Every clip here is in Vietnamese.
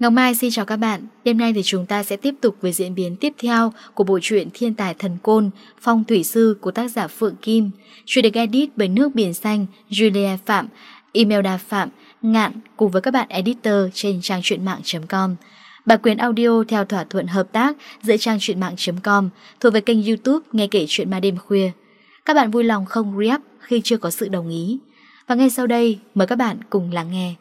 Ngọc Mai xin chào các bạn. Đêm nay thì chúng ta sẽ tiếp tục với diễn biến tiếp theo của bộ truyện Thiên tài thần côn Phong thủy sư của tác giả Phượng Kim. Chuyện được edit bởi Nước biển xanh, Julia Phạm, Imelda Phạm, Ngạn cùng với các bạn editor trên trang truyện mạng.com. Bản quyền audio theo thỏa thuận hợp tác giữa trang truyện mạng.com thuộc về kênh youtube Nghe kể chuyện ma đêm khuya. Các bạn vui lòng không re-up khi chưa có sự đồng ý. Và ngay sau đây, mời các bạn cùng lắng nghe.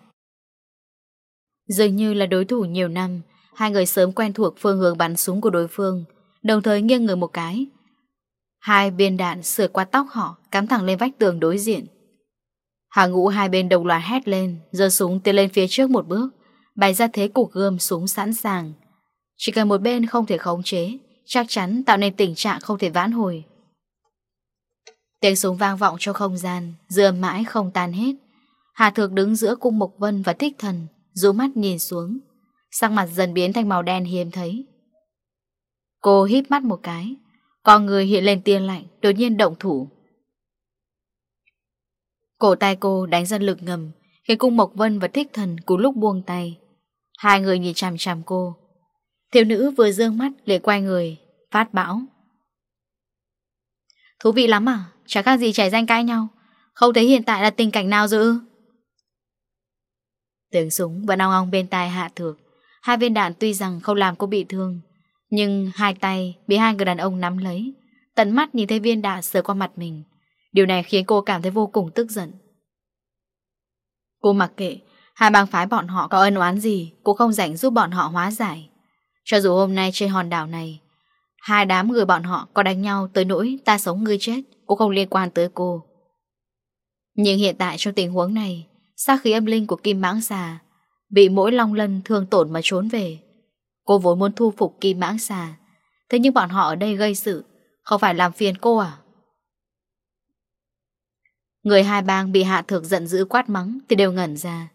Dường như là đối thủ nhiều năm, hai người sớm quen thuộc phương hướng bắn súng của đối phương, đồng thời nghiêng người một cái. Hai viên đạn sửa qua tóc họ, cắm thẳng lên vách tường đối diện. hà ngũ hai bên đồng loạt hét lên, giơ súng tiến lên phía trước một bước bày ra thế cục gươm súng sẵn sàng. Chỉ cần một bên không thể khống chế, chắc chắn tạo nên tình trạng không thể vãn hồi. Tiếng súng vang vọng cho không gian, dừa mãi không tan hết. Hà Thược đứng giữa cung Mộc Vân và Thích Thần, rú mắt nhìn xuống. Sang mặt dần biến thành màu đen hiếm thấy. Cô hít mắt một cái, con người hiện lên tiên lạnh, đột nhiên động thủ. Cổ tay cô đánh ra lực ngầm, khiến cung Mộc Vân và Thích Thần cú lúc buông tay, Hai người nhìn chằm chằm cô. Thiếu nữ vừa dương mắt để quay người, Phát bão Thú vị lắm à chẳng khác gì trẻ danh cãi nhau. Không thấy hiện tại là tình cảnh nào dữ Tiếng súng vẫn ong ong bên tai hạ thược. Hai viên đạn tuy rằng không làm cô bị thương, Nhưng hai tay bị hai người đàn ông nắm lấy. Tận mắt nhìn thấy viên đạn sờ qua mặt mình. Điều này khiến cô cảm thấy vô cùng tức giận. Cô mặc kệ Hai bang phái bọn họ có ân oán gì, Cũng không rảnh giúp bọn họ hóa giải. Cho dù hôm nay trên hòn đảo này, Hai đám người bọn họ có đánh nhau Tới nỗi ta sống ngươi chết, Cũng không liên quan tới cô. Nhưng hiện tại trong tình huống này, Sát khí âm linh của Kim Mãng Xà Bị mỗi long lân thương tổn mà trốn về. Cô vốn muốn thu phục Kim Mãng Xà, Thế nhưng bọn họ ở đây gây sự, Không phải làm phiền cô à? Người hai bang bị hạ thược giận dữ quát mắng Thì đều ngẩn ra.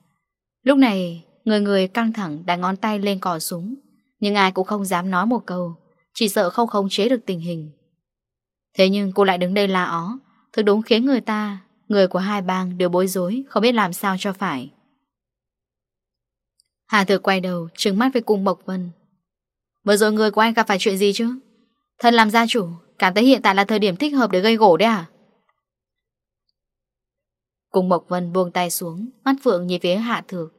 Lúc này, người người căng thẳng đã ngón tay lên cò súng, nhưng ai cũng không dám nói một câu, chỉ sợ không khống chế được tình hình. Thế nhưng cô lại đứng đây la ó, thực đúng khiến người ta, người của hai bang đều bối rối, không biết làm sao cho phải. Hà Thược quay đầu, trừng mắt với cùng Mộc Vân. Vừa rồi người của anh gặp phải chuyện gì chứ? Thân làm gia chủ, cảm thấy hiện tại là thời điểm thích hợp để gây gỗ đấy à? Cùng Mộc Vân buông tay xuống Mắt Phượng nhìn phía hạ thược.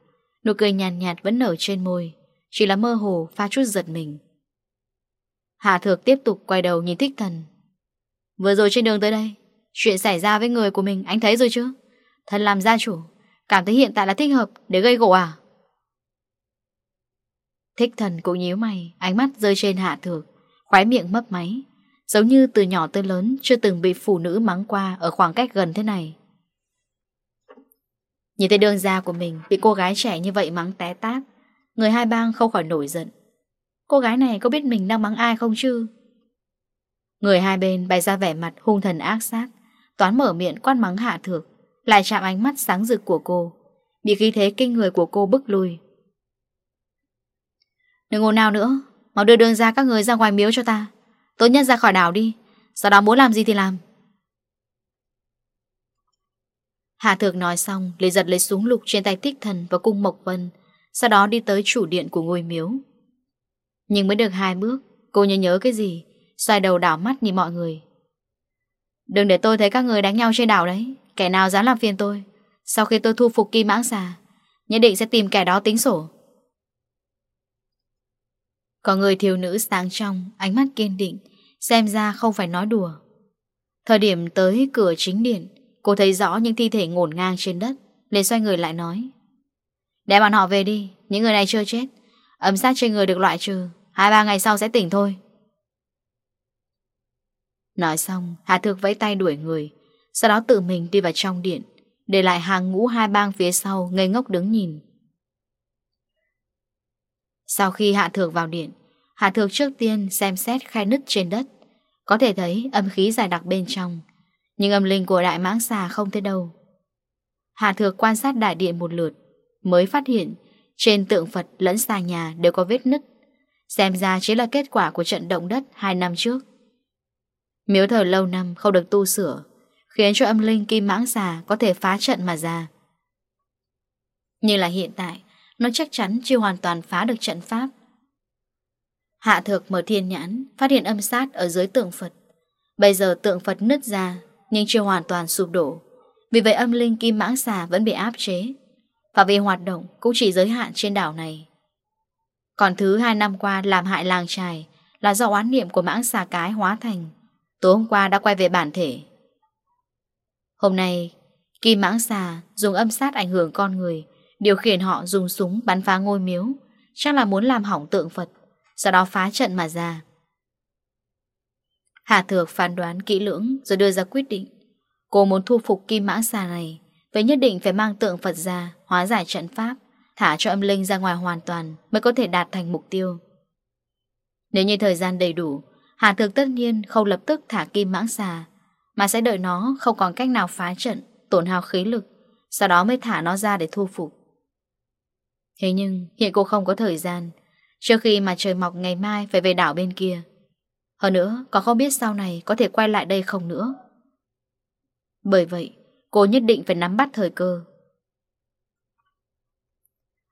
Nụ cười nhàn nhạt, nhạt vẫn nở trên môi Chỉ là mơ hồ pha chút giật mình. Hạ thược tiếp tục quay đầu nhìn thích thần. Vừa rồi trên đường tới đây Chuyện xảy ra với người của mình Anh thấy rồi chứ? Thần làm gia chủ Cảm thấy hiện tại là thích hợp để gây gỗ à? Thích thần cũng nhíu mày Ánh mắt rơi trên hạ thược Khóe miệng mấp máy Giống như từ nhỏ tới lớn Chưa từng bị phụ nữ mắng qua Ở khoảng cách gần thế này. Nhìn thấy đường ra của mình bị cô gái trẻ như vậy mắng té tát, người hai bang không khỏi nổi giận. Cô gái này có biết mình đang mắng ai không chứ? Người hai bên bày ra vẻ mặt hung thần ác sát, toán mở miệng quan mắng hạ thược, lại chạm ánh mắt sáng rực của cô, bị khí thế kinh người của cô bức lui. Đừng ngồi nào nữa, mau đưa đường ra các người ra ngoài miếu cho ta. Tốt nhất ra khỏi đảo đi, sau đó muốn làm gì thì làm, Hạ thược nói xong Lấy giật lấy súng lục trên tay tích thần Và cung Mộc Vân, Sau đó đi tới chủ điện của ngôi miếu. Nhưng mới được hai bước, Cô nhớ nhớ cái gì, Xoay đầu đảo mắt nhìn mọi người. Đừng để tôi thấy các người đánh nhau trên đảo đấy, Kẻ nào dám làm phiền tôi. Sau khi tôi thu phục kim mãng xà, Nhất định sẽ tìm kẻ đó tính sổ. Có người thiếu nữ sáng trong, Ánh mắt kiên định, Xem ra không phải nói đùa. Thời điểm tới cửa chính điện Cô thấy rõ những thi thể ngổn ngang trên đất liền xoay người lại nói, Để bọn họ về đi, Những người này chưa chết. Ẩm sát trên người được loại trừ, Hai ba ngày sau sẽ tỉnh thôi. Nói xong Hạ Thược vẫy tay đuổi người, Sau đó tự mình đi vào trong điện, Để lại hàng ngũ hai bang phía sau Ngây ngốc đứng nhìn. Sau khi Hạ Thược vào điện, Hạ Thược trước tiên xem xét khai nứt trên đất, Có thể thấy âm khí dài đặc bên trong nhưng âm linh của đại mãng xà không thấy đâu. Hạ Thược quan sát đại điện một lượt, Mới phát hiện Trên tượng Phật lẫn xà nhà đều có vết nứt, Xem ra chỉ là kết quả của trận động đất Hai năm trước. Miếu thờ lâu năm không được tu sửa, Khiến cho âm linh kim mãng xà Có thể phá trận mà ra. Nhưng là hiện tại, Nó chắc chắn chưa hoàn toàn phá được trận pháp. Hạ thược mở thiên nhãn, Phát hiện âm sát ở dưới tượng Phật. Bây giờ tượng Phật nứt ra nhưng chưa hoàn toàn sụp đổ. Vì vậy âm linh kim mãng xà vẫn bị áp chế. và vi hoạt động cũng chỉ giới hạn trên đảo này. Còn thứ hai năm qua làm hại làng trài là do oán niệm của mãng xà cái hóa thành. Tối hôm qua đã quay về bản thể. Hôm nay, kim mãng xà dùng âm sát ảnh hưởng con người, điều khiển họ dùng súng bắn phá ngôi miếu, chắc là muốn làm hỏng tượng Phật, sau đó phá trận mà ra. Hà Thược phán đoán kỹ lưỡng rồi đưa ra quyết định. Cô muốn thu phục kim mã xà này, vậy nhất định phải mang tượng Phật ra, hóa giải trận pháp, thả cho âm linh ra ngoài hoàn toàn mới có thể đạt thành mục tiêu. Nếu như thời gian đầy đủ, Hà Thược tất nhiên không lập tức thả kim mãng xà, mà sẽ đợi nó không còn cách nào phá trận, tổn hao khí lực, sau đó mới thả nó ra để thu phục. Thế nhưng hiện cô không có thời gian, trước khi mà trời mọc ngày mai phải về đảo bên kia. Hơn nữa, còn không biết sau này có thể quay lại đây không nữa. Bởi vậy, cô nhất định phải nắm bắt thời cơ.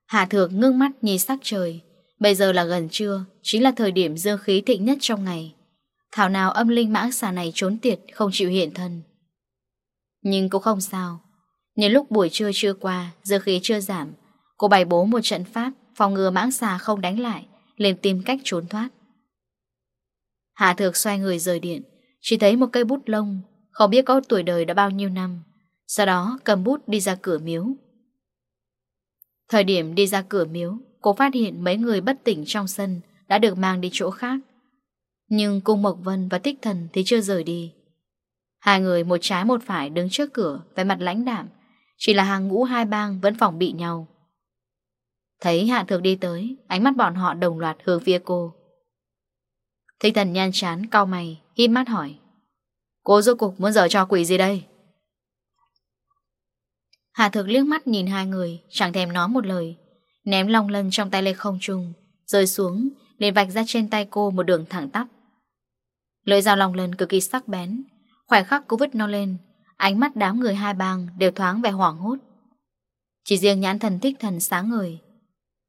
Hạ Thược ngưng mắt nhìn sắc trời. Bây giờ là gần trưa, chính là thời điểm dương khí thịnh nhất trong ngày. Thảo nào âm linh mã xà này trốn tiệt, không chịu hiện thân. Nhưng cũng không sao. Nhân lúc buổi trưa chưa qua, dương khí chưa giảm, cô bày bố một trận pháp, phòng ngừa mãng xà không đánh lại, liền tìm cách trốn thoát. Hạ Thược xoay người rời điện. Chỉ thấy một cây bút lông Không biết có tuổi đời đã bao nhiêu năm. Sau đó cầm bút đi ra cửa miếu. Thời điểm đi ra cửa miếu, Cô phát hiện mấy người bất tỉnh trong sân Đã được mang đi chỗ khác. Nhưng Cung Mộc Vân và Tích Thần Thì chưa rời đi. Hai người một trái một phải đứng trước cửa Về mặt lãnh đạm. Chỉ là hàng ngũ hai bang vẫn phòng bị nhau. Thấy Hạ Thược đi tới, Ánh mắt bọn họ đồng loạt hướng phía cô. Thích thần nhan chán, cau mày, Hít mắt hỏi. Cô rốt cuộc muốn giờ cho quỷ gì đây? Hà thực liếc mắt nhìn hai người, Chẳng thèm nói một lời. Ném long lân trong tay lê không trùng Rơi xuống, liền vạch ra trên tay cô một đường thẳng tắp. Lưỡi dao long lân cực kỳ sắc bén Khỏe khắc cô vứt nó lên, Ánh mắt đám người hai bang đều thoáng vẻ hoảng hốt. Chỉ riêng nhãn thần thích thần sáng người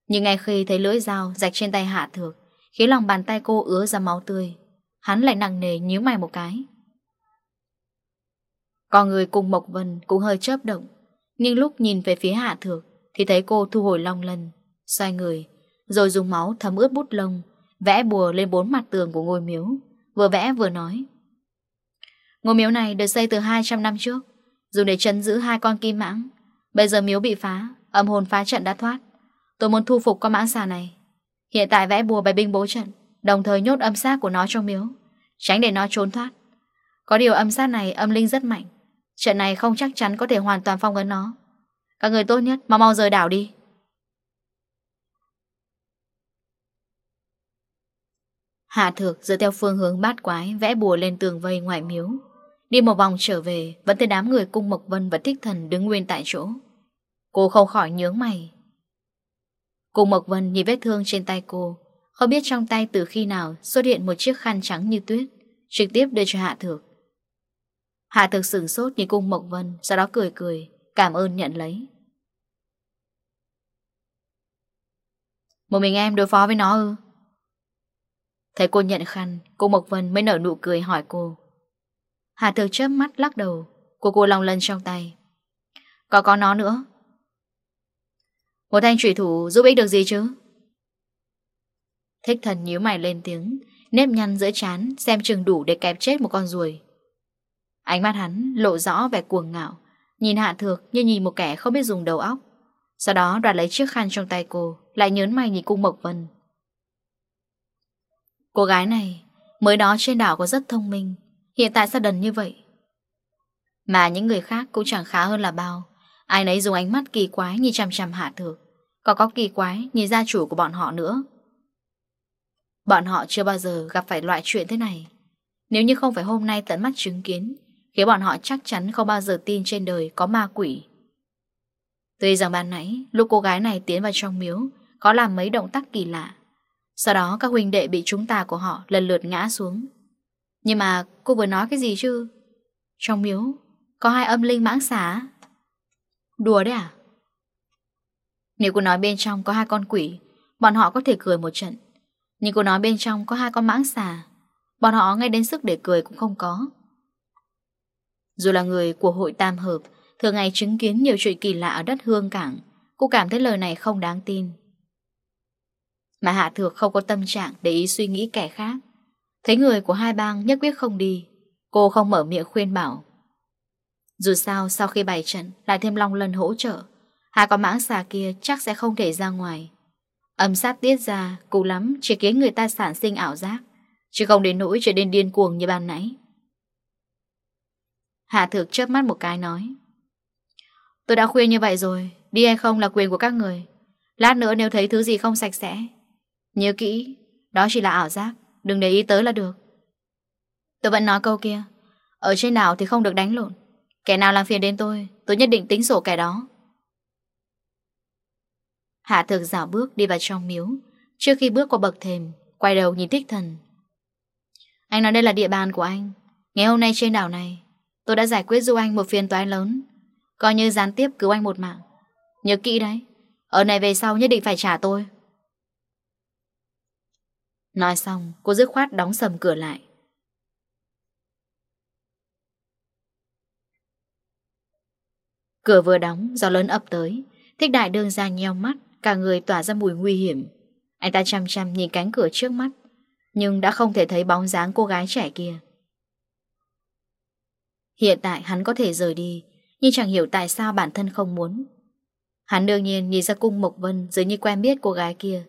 Nhưng ngay khi thấy lưỡi dao rạch trên tay hạ thược Khiến lòng bàn tay cô ứa ra máu tươi. Hắn lại nặng nề nhíu mày một cái. Con người cùng Mộc Vân cũng hơi chớp động, Nhưng lúc nhìn về phía hạ thược Thì thấy cô thu hồi long lần, Xoay người, Rồi dùng máu thấm ướt bút lông, Vẽ bùa lên bốn mặt tường của ngôi miếu, Vừa vẽ vừa nói. Ngôi miếu này được xây từ 200 năm trước, Dùng để trấn giữ hai con kim mãng. Bây giờ miếu bị phá, Âm hồn phá trận đã thoát. Tôi muốn thu phục con mãng xà này. Hiện tại vẽ bùa bài binh bố trận, Đồng thời nhốt âm sát của nó trong miếu, Tránh để nó trốn thoát. Có điều âm sát này âm linh rất mạnh, Trận này không chắc chắn có thể hoàn toàn phong ấn nó. Các người tốt nhất, mau mau rời đảo đi. Hạ thược dựa theo phương hướng bát quái Vẽ bùa lên tường vây ngoại miếu. Đi một vòng trở về, Vẫn thấy đám người cung Mộc Vân và Thích Thần đứng nguyên tại chỗ. Cô không khỏi nhướng mày cô Mộc Vân nhìn vết thương trên tay cô. Không biết trong tay từ khi nào xuất hiện một chiếc khăn trắng như tuyết, Trực tiếp đưa cho Hạ Thược. Hạ Thược sửng sốt nhìn cung Mộc Vân, Sau đó cười cười, Cảm ơn nhận lấy. Một mình em đối phó với nó ư? Thấy cô nhận khăn, Cô Mộc Vân mới nở nụ cười hỏi cô. Hạ Thược chớp mắt lắc đầu, Cô cô lòng lần trong tay. Có có nó nữa một thanh trụy thủ giúp ích được gì chứ? Thích thần nhíu mày lên tiếng, nếp nhăn giữa chán, xem chừng đủ để kẹp chết một con ruồi. Ánh mắt hắn lộ rõ vẻ cuồng ngạo, nhìn hạ thược như nhìn một kẻ không biết dùng đầu óc. Sau đó đoạt lấy chiếc khăn trong tay cô, lại nhớn mày nhìn cung Mộc Vân. Cô gái này, mới đó trên đảo có rất thông minh, hiện tại sao đần như vậy? Mà những người khác cũng chẳng khá hơn là bao, ai nấy dùng ánh mắt kỳ quái như chằm chằm hạ thược. Còn có kỳ quái nhìn gia chủ của bọn họ nữa. Bọn họ chưa bao giờ gặp phải loại chuyện thế này. Nếu như không phải hôm nay tận mắt chứng kiến Khiến bọn họ chắc chắn không bao giờ tin trên đời có ma quỷ. Tuy rằng ban nãy, lúc cô gái này tiến vào trong miếu, Có làm mấy động tác kỳ lạ. Sau đó các huynh đệ bị chúng ta của họ lần lượt ngã xuống. Nhưng mà cô vừa nói cái gì chứ? Trong miếu, Có hai âm linh mãng xá. Đùa đấy à? Nếu cô nói bên trong có hai con quỷ, Bọn họ có thể cười một trận. Nhưng cô nói bên trong có hai con mãng xà, Bọn họ ngay đến sức để cười cũng không có. Dù là người của hội tam hợp, Thường ngày chứng kiến nhiều chuyện kỳ lạ ở đất hương cảng, Cô cảm thấy lời này không đáng tin. Mà Hạ Thược không có tâm trạng để ý suy nghĩ kẻ khác. Thấy người của hai bang nhất quyết không đi, Cô không mở miệng khuyên bảo. Dù sao, sau khi bày trận, Lại thêm Long lần hỗ trợ. Hai con mãng xà kia chắc sẽ không thể ra ngoài. Âm sát tiết ra Cụ lắm, chỉ khiến người ta sản sinh ảo giác. Chứ không đến nỗi trở nên điên cuồng như ban nãy. Hạ thược chớp mắt một cái nói, Tôi đã khuyên như vậy rồi, Đi hay không là quyền của các người. Lát nữa nếu thấy thứ gì không sạch sẽ, Nhớ kỹ, Đó chỉ là ảo giác, Đừng để ý tới là được. Tôi vẫn nói câu kia, Ở trên nào thì không được đánh lộn. Kẻ nào làm phiền đến tôi Tôi nhất định tính sổ kẻ đó. Hạ thực dạo bước đi vào trong miếu. Trước khi bước qua bậc thềm, Quay đầu nhìn thích thần. Anh nói đây là địa bàn của anh. Ngày hôm nay trên đảo này, Tôi đã giải quyết giúp anh một phiên toán lớn. Coi như gián tiếp cứu anh một mạng. Nhớ kỹ đấy, Ở này về sau nhất định phải trả tôi. Nói xong, cô dứt khoát đóng sầm cửa lại. Cửa vừa đóng, gió lớn ập tới. Thích đại đương ra nheo mắt. Cả người tỏa ra mùi nguy hiểm. Anh ta chăm chăm nhìn cánh cửa trước mắt, Nhưng đã không thể thấy bóng dáng cô gái trẻ kia. Hiện tại hắn có thể rời đi, Nhưng chẳng hiểu tại sao bản thân không muốn. Hắn đương nhiên nhìn ra cung Mộc Vân Dường như quen biết cô gái kia.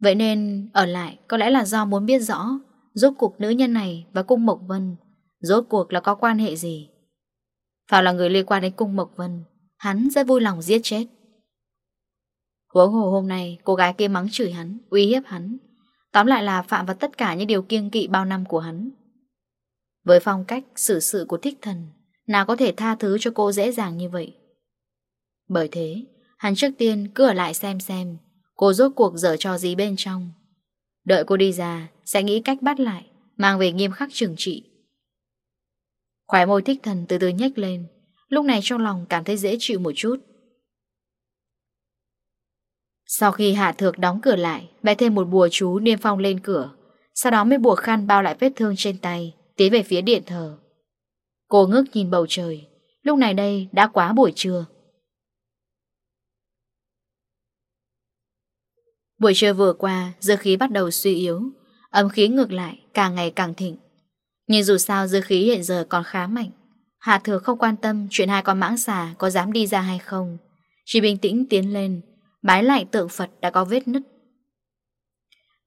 Vậy nên ở lại có lẽ là do muốn biết rõ Rốt cuộc nữ nhân này và cung Mộc Vân Rốt cuộc là có quan hệ gì. Phào là người liên quan đến cung Mộc Vân, Hắn rất vui lòng giết chết. Huống hồ hôm nay, cô gái kia mắng chửi hắn, Uy hiếp hắn. Tóm lại là phạm vào tất cả những điều kiêng kỵ bao năm của hắn. Với phong cách xử sự của thích thần, Nào có thể tha thứ cho cô dễ dàng như vậy? Bởi thế, Hắn trước tiên cứ ở lại xem xem, Cô rốt cuộc dở cho gì bên trong. Đợi cô đi ra, Sẽ nghĩ cách bắt lại, Mang về nghiêm khắc trừng trị. Khóe môi thích thần từ từ nhếch lên, Lúc này trong lòng cảm thấy dễ chịu một chút. Sau khi Hạ Thược đóng cửa lại, vẽ thêm một bùa chú niêm phong lên cửa. Sau đó mới buộc khăn bao lại vết thương trên tay, tiến về phía điện thờ. Cô ngước nhìn bầu trời, lúc này đây đã quá buổi trưa. Buổi trưa vừa qua, dư khí bắt đầu suy yếu, âm khí ngược lại càng ngày càng thịnh. Nhưng dù sao dư khí hiện giờ còn khá mạnh, Hạ Thừa không quan tâm chuyện hai con mãng xà có dám đi ra hay không, chỉ bình tĩnh tiến lên, bái lại tượng Phật đã có vết nứt.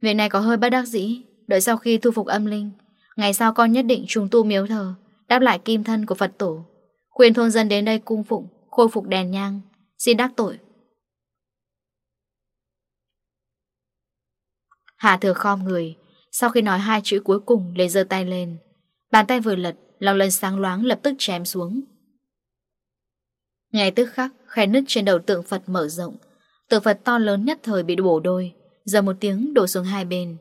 Việc này có hơi bất đắc dĩ, đợi sau khi thu phục âm linh, ngày sau con nhất định trùng tu miếu thờ, đáp lại kim thân của Phật tổ, khuyên thôn dân đến đây cung phụng, khôi phục đèn nhang, xin đắc tội. Hà thừa khom người, sau khi nói hai chữ cuối cùng lấy giơ tay lên, bàn tay vừa lật, lòng lần sáng loáng lập tức chém xuống. ngày tức khắc, khe nứt trên đầu tượng Phật mở rộng, Tượng Phật to lớn nhất thời bị đổ đôi, Giờ một tiếng đổ xuống hai bên.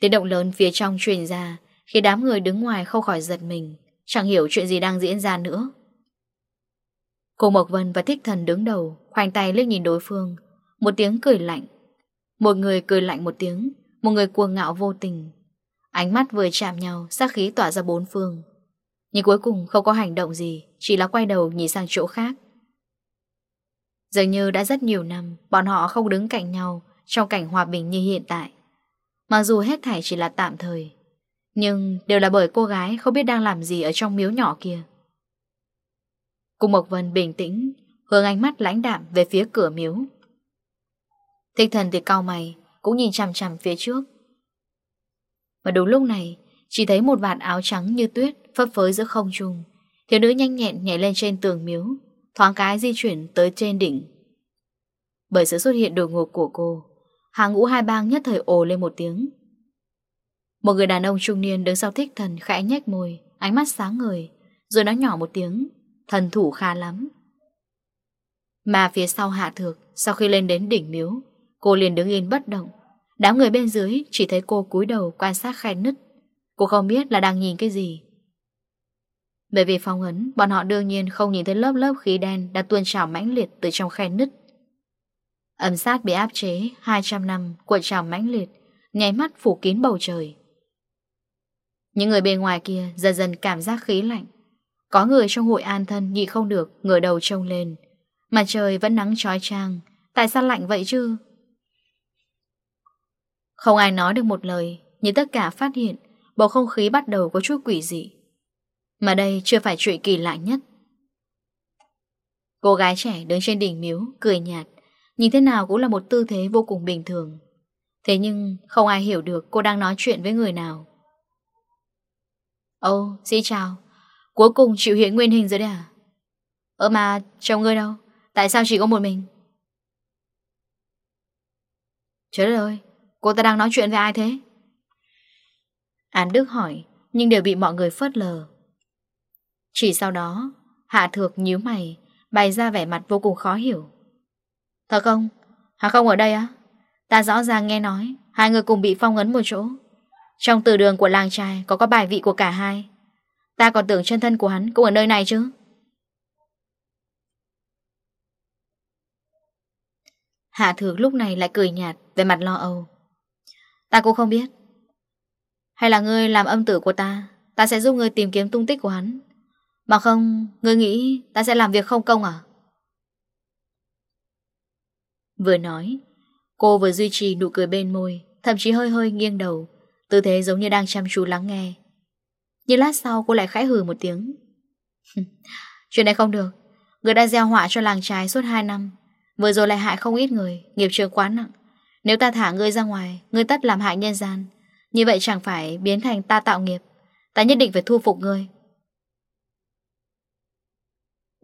Tiếng động lớn phía trong truyền ra Khi đám người đứng ngoài không khỏi giật mình, Chẳng hiểu chuyện gì đang diễn ra nữa. Cô Mộc Vân và Thích Thần đứng đầu, Khoanh tay liếc nhìn đối phương. Một tiếng cười lạnh. Một người cười lạnh một tiếng, Một người cuồng ngạo vô tình. Ánh mắt vừa chạm nhau, sát khí tỏa ra bốn phương. Nhưng cuối cùng không có hành động gì, Chỉ là quay đầu nhìn sang chỗ khác. Dường như đã rất nhiều năm, Bọn họ không đứng cạnh nhau Trong cảnh hòa bình như hiện tại. Mặc dù hết thảy chỉ là tạm thời, Nhưng đều là bởi cô gái Không biết đang làm gì ở trong miếu nhỏ kia. Cung Mộc Vân bình tĩnh, Hướng ánh mắt lãnh đạm về phía cửa miếu. Thích thần thì cao mày, Cũng nhìn chằm chằm phía trước. Và đúng lúc này, Chỉ thấy một vạt áo trắng như tuyết Phấp phới giữa không trung. Thiếu nữ nhanh nhẹn nhảy lên trên tường miếu thoáng cái di chuyển tới trên đỉnh. Bởi sự xuất hiện đột ngột của cô, hàng ngũ hai bang nhất thời ồ lên một tiếng. Một người đàn ông trung niên đứng sau thích thần khẽ nhếch môi, ánh mắt sáng ngời, rồi nói nhỏ một tiếng, thần thủ kha lắm. Mà phía sau hạ thược, sau khi lên đến đỉnh miếu, cô liền đứng yên bất động. Đám người bên dưới chỉ thấy cô cúi đầu quan sát khe nứt. Cô không biết là đang nhìn cái gì, bởi vì phong ấn, bọn họ đương nhiên không nhìn thấy lớp lớp khí đen đã tuôn trào mãnh liệt từ trong khe nứt. Ẩm sát bị áp chế 200 năm, cuộn trào mãnh liệt, nháy mắt phủ kín bầu trời. Những người bên ngoài kia dần dần cảm giác khí lạnh. Có người trong hội an thân nhị không được, ngửa đầu trông lên. Mặt trời vẫn nắng trói trang, tại sao lạnh vậy chứ? Không ai nói được một lời, nhưng tất cả phát hiện bầu không khí bắt đầu có chút quỷ dị. Mà đây chưa phải chuyện kỳ lạ nhất. Cô gái trẻ đứng trên đỉnh miếu Cười nhạt. Nhìn thế nào cũng là một tư thế vô cùng bình thường. Thế nhưng không ai hiểu được cô đang nói chuyện với người nào. Ô, oh, xin chào. Cuối cùng chịu hiện nguyên hình rồi đấy à? Ơ mà chồng ngươi đâu? Tại sao chỉ có một mình? Trời đất ơi Cô ta đang nói chuyện với ai thế? Án Đức hỏi Nhưng đều bị mọi người phớt lờ. Chỉ sau đó, Hạ Thược nhíu mày, bày ra vẻ mặt vô cùng khó hiểu. Thật không? hạ không ở đây á? Ta rõ ràng nghe nói, hai người cùng bị phong ấn một chỗ. Trong từ đường của làng trai có có bài vị của cả hai. Ta còn tưởng chân thân của hắn cũng ở nơi này chứ. Hạ Thược lúc này lại cười nhạt về mặt lo âu. Ta cũng không biết. Hay là ngươi làm âm tử của ta, ta sẽ giúp ngươi tìm kiếm tung tích của hắn. Mà không, ngươi nghĩ ta sẽ làm việc không công à? Vừa nói, cô vừa duy trì nụ cười bên môi, thậm chí hơi hơi nghiêng đầu, tư thế giống như đang chăm chú lắng nghe. Nhưng lát sau cô lại khẽ hừ một tiếng. Chuyện này không được, người đã gieo họa cho làng trái suốt 2 năm, vừa rồi lại hại không ít người, nghiệp trường quá nặng. Nếu ta thả ngươi ra ngoài, ngươi tất làm hại nhân gian, như vậy chẳng phải biến thành ta tạo nghiệp, ta nhất định phải thu phục ngươi.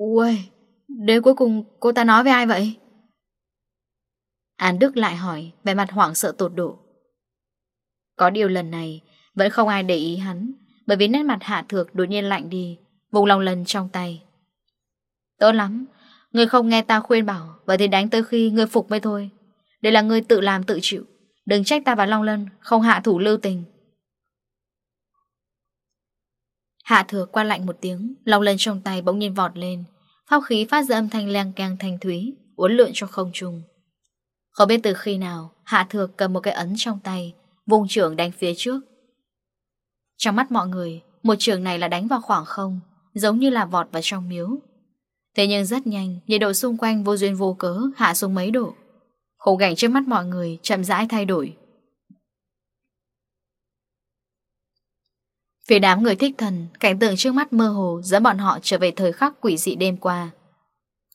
Uầy, đến cuối cùng cô ta nói với ai vậy? An Đức lại hỏi, vẻ mặt hoảng sợ tột độ. Có điều lần này, vẫn không ai để ý hắn, bởi vì nét mặt hạ thược đột nhiên lạnh đi, vùng lòng lần trong tay. Tốt lắm, người không nghe ta khuyên bảo, vậy thì đánh tới khi người phục mới thôi. Đây là người tự làm tự chịu, đừng trách ta và Long Lân, không hạ thủ lưu tình. Hạ thừa qua lạnh một tiếng, Lòng lần trong tay bỗng nhiên vọt lên. Pháp khí phát ra âm thanh leng keng thanh thúy, Uốn lượn trong không trung. Không biết từ khi nào, Hạ thừa cầm một cái ấn trong tay, Vùng trưởng đánh phía trước. Trong mắt mọi người, Một trường này là đánh vào khoảng không, Giống như là vọt vào trong miếu. Thế nhưng rất nhanh, Nhiệt độ xung quanh vô duyên vô cớ hạ xuống mấy độ. Khổ cảnh trước mắt mọi người chậm rãi thay đổi. Phía đám người thích thần, cảnh tượng trước mắt mơ hồ dẫn bọn họ trở về thời khắc quỷ dị đêm qua.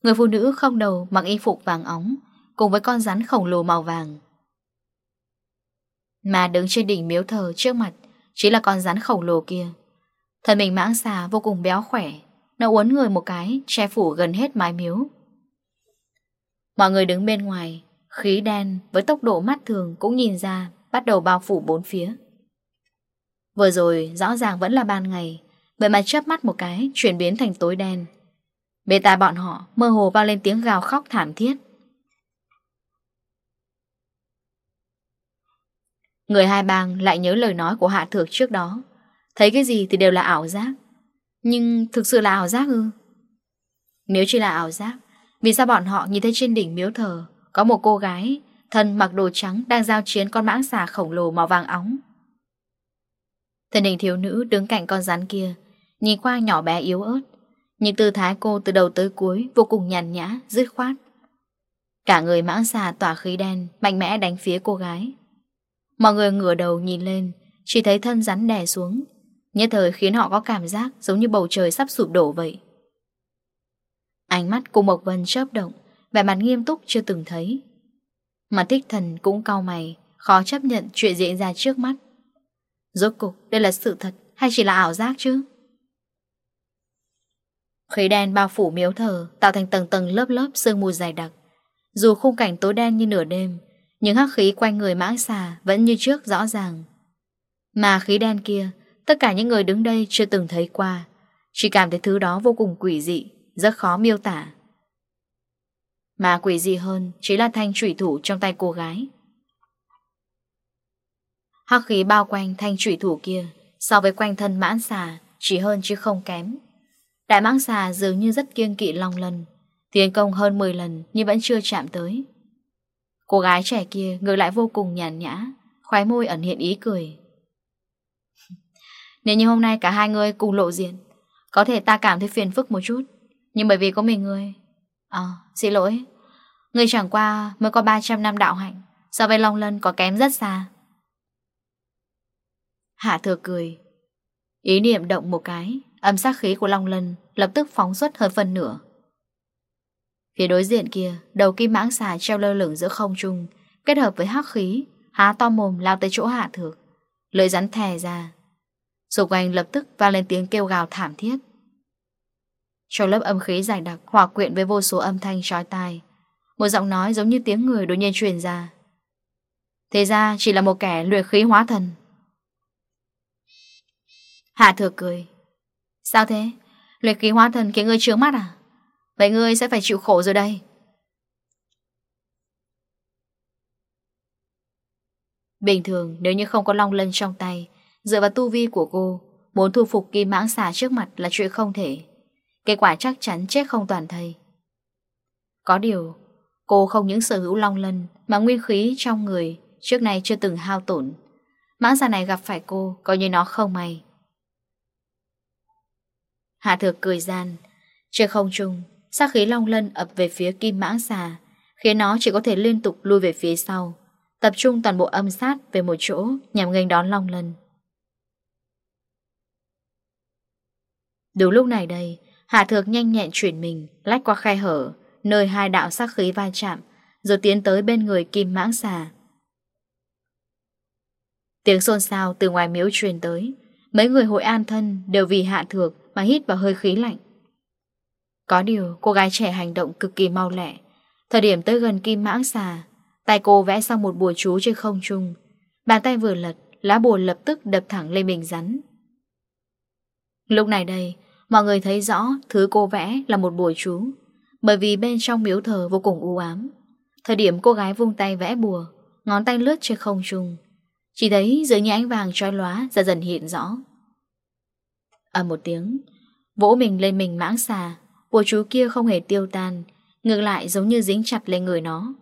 Người phụ nữ không đầu mặc y phục vàng óng, cùng với con rắn khổng lồ màu vàng. Mà đứng trên đỉnh miếu thờ trước mặt, chỉ là con rắn khổng lồ kia. Thân mình mãng xà vô cùng béo khỏe, nó uốn người một cái, che phủ gần hết mái miếu. Mọi người đứng bên ngoài, khí đen với tốc độ mắt thường cũng nhìn ra, bắt đầu bao phủ bốn phía. Vừa rồi, rõ ràng vẫn là ban ngày. Vậy mà chớp mắt một cái, Chuyển biến thành tối đen. Bề tai bọn họ mơ hồ vang lên tiếng gào khóc thảm thiết. Người hai bang lại nhớ lời nói của hạ thược trước đó. Thấy cái gì thì đều là ảo giác. Nhưng thực sự là ảo giác ư? Nếu chỉ là ảo giác. Vì sao bọn họ nhìn thấy trên đỉnh miếu thờ Có một cô gái, Thân mặc đồ trắng đang giao chiến con mãng xà khổng lồ màu vàng óng? Thân hình thiếu nữ đứng cạnh con rắn kia Nhìn qua nhỏ bé yếu ớt. Nhưng tư thái cô từ đầu tới cuối Vô cùng nhàn nhã, dứt khoát. Cả người mãng xà tỏa khí đen Mạnh mẽ đánh phía cô gái. Mọi người ngửa đầu nhìn lên Chỉ thấy thân rắn đè xuống. Nhất thời khiến họ có cảm giác Giống như bầu trời sắp sụp đổ vậy. Ánh mắt cô Mộc Vân chớp động Vẻ mặt nghiêm túc chưa từng thấy. Mà thích thần cũng cau mày Khó chấp nhận chuyện diễn ra trước mắt. Rốt cục đây là sự thật hay chỉ là ảo giác chứ? Khí đen bao phủ miếu thờ tạo thành tầng tầng lớp lớp sương mù dày đặc. Dù khung cảnh tối đen như nửa đêm, những hắc khí quanh người mãng xà vẫn như trước rõ ràng. Mà khí đen kia, tất cả những người đứng đây chưa từng thấy qua, chỉ cảm thấy thứ đó vô cùng quỷ dị, rất khó miêu tả. Mà quỷ dị hơn chỉ là thanh trủy thủ trong tay cô gái. Hắc khí bao quanh thanh trụy thủ kia, So với quanh thân mãn xà, Chỉ hơn chứ không kém. Đại mãn xà dường như rất kiêng kỵ long lần Tiến công hơn 10 lần Nhưng vẫn chưa chạm tới. Cô gái trẻ kia ngược lại vô cùng nhàn nhã Khóe môi ẩn hiện ý cười. Nếu như hôm nay cả hai người cùng lộ diện, Có thể ta cảm thấy phiền phức một chút, Nhưng bởi vì có mình người À ờ, xin lỗi. Người chẳng qua mới có 300 năm đạo hạnh, So với Long Lân có kém rất xa. Hạ thừa cười. Ý niệm động một cái, âm sát khí của Long Lân lập tức phóng xuất hơn phần nửa. Phía đối diện kia, đầu kim mãng xà treo lơ lửng giữa không trung, kết hợp với hắc khí, há to mồm lao tới chỗ hạ thược, lưỡi rắn thè ra. Xung anh lập tức vang lên tiếng kêu gào thảm thiết. Trong lớp âm khí dài đặc hòa quyện với vô số âm thanh trói tai, một giọng nói giống như tiếng người đột nhiên truyền ra. Thế ra chỉ là một kẻ luyện khí hóa thần. Hạ thừa cười. Sao thế? Luyện khí hóa thần khiến ngươi trướng mắt à? Vậy ngươi sẽ phải chịu khổ rồi đây. Bình thường, nếu như không có long lân trong tay, Dựa vào tu vi của cô Muốn thu phục kim mãng xà trước mặt là chuyện không thể. Kết quả chắc chắn chết không toàn thây. Có điều, Cô không những sở hữu long lân, Mà nguyên khí trong người Trước nay chưa từng hao tổn. Mãng xà này gặp phải cô, Coi như nó không may. Hạ thược cười gian. Trên không trung, Sát khí long lân ập về phía kim mãng xà, Khiến nó chỉ có thể liên tục lui về phía sau, Tập trung toàn bộ âm sát về một chỗ Nhằm nghênh đón long lân. Đúng lúc này đây, Hạ thược nhanh nhẹn chuyển mình, Lách qua khe hở, Nơi hai đạo sát khí va chạm, Rồi tiến tới bên người kim mãng xà. Tiếng xôn xao từ ngoài miếu truyền tới, Mấy người hội an thân đều vì hạ thược mà hít vào hơi khí lạnh. Có điều cô gái trẻ hành động cực kỳ mau lẹ. Thời điểm tới gần kim mãng xà, tay cô vẽ xong một bùa chú trên không trung. Bàn tay vừa lật, lá bùa lập tức đập thẳng lên mình rắn. Lúc này đây, mọi người thấy rõ thứ cô vẽ là một bùa chú. Bởi vì bên trong miếu thờ vô cùng u ám. Thời điểm cô gái vung tay vẽ bùa, ngón tay lướt trên không trung. Chỉ thấy dưới những ánh vàng trói lóa dần dần hiện rõ ầm một tiếng, vỗ mình lên mình mãng xà, của chú kia không hề tiêu tan, ngược lại giống như dính chặt lên người nó.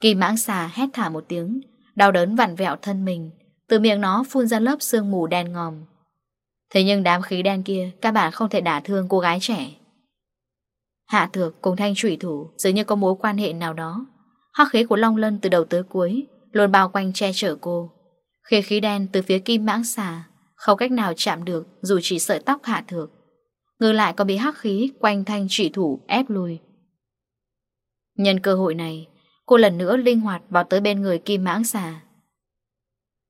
Kỳ mãng xà hét thả một tiếng, đau đớn vặn vẹo thân mình, từ miệng nó phun ra lớp sương mù đen ngòm. Thế nhưng đám khí đen kia, các bạn không thể đả thương cô gái trẻ. Hạ thược cùng thanh trụy thủ dường như có mối quan hệ nào đó. Hắc khí của Long Lân từ đầu tới cuối, luôn bao quanh che chở cô. Khi khí đen từ phía kim mãng xà Không cách nào chạm được Dù chỉ sợi tóc hạ thược. Ngược lại còn bị hắc khí quanh thanh trị thủ ép lùi. Nhân cơ hội này, Cô lần nữa linh hoạt vào tới bên người kim mãng xà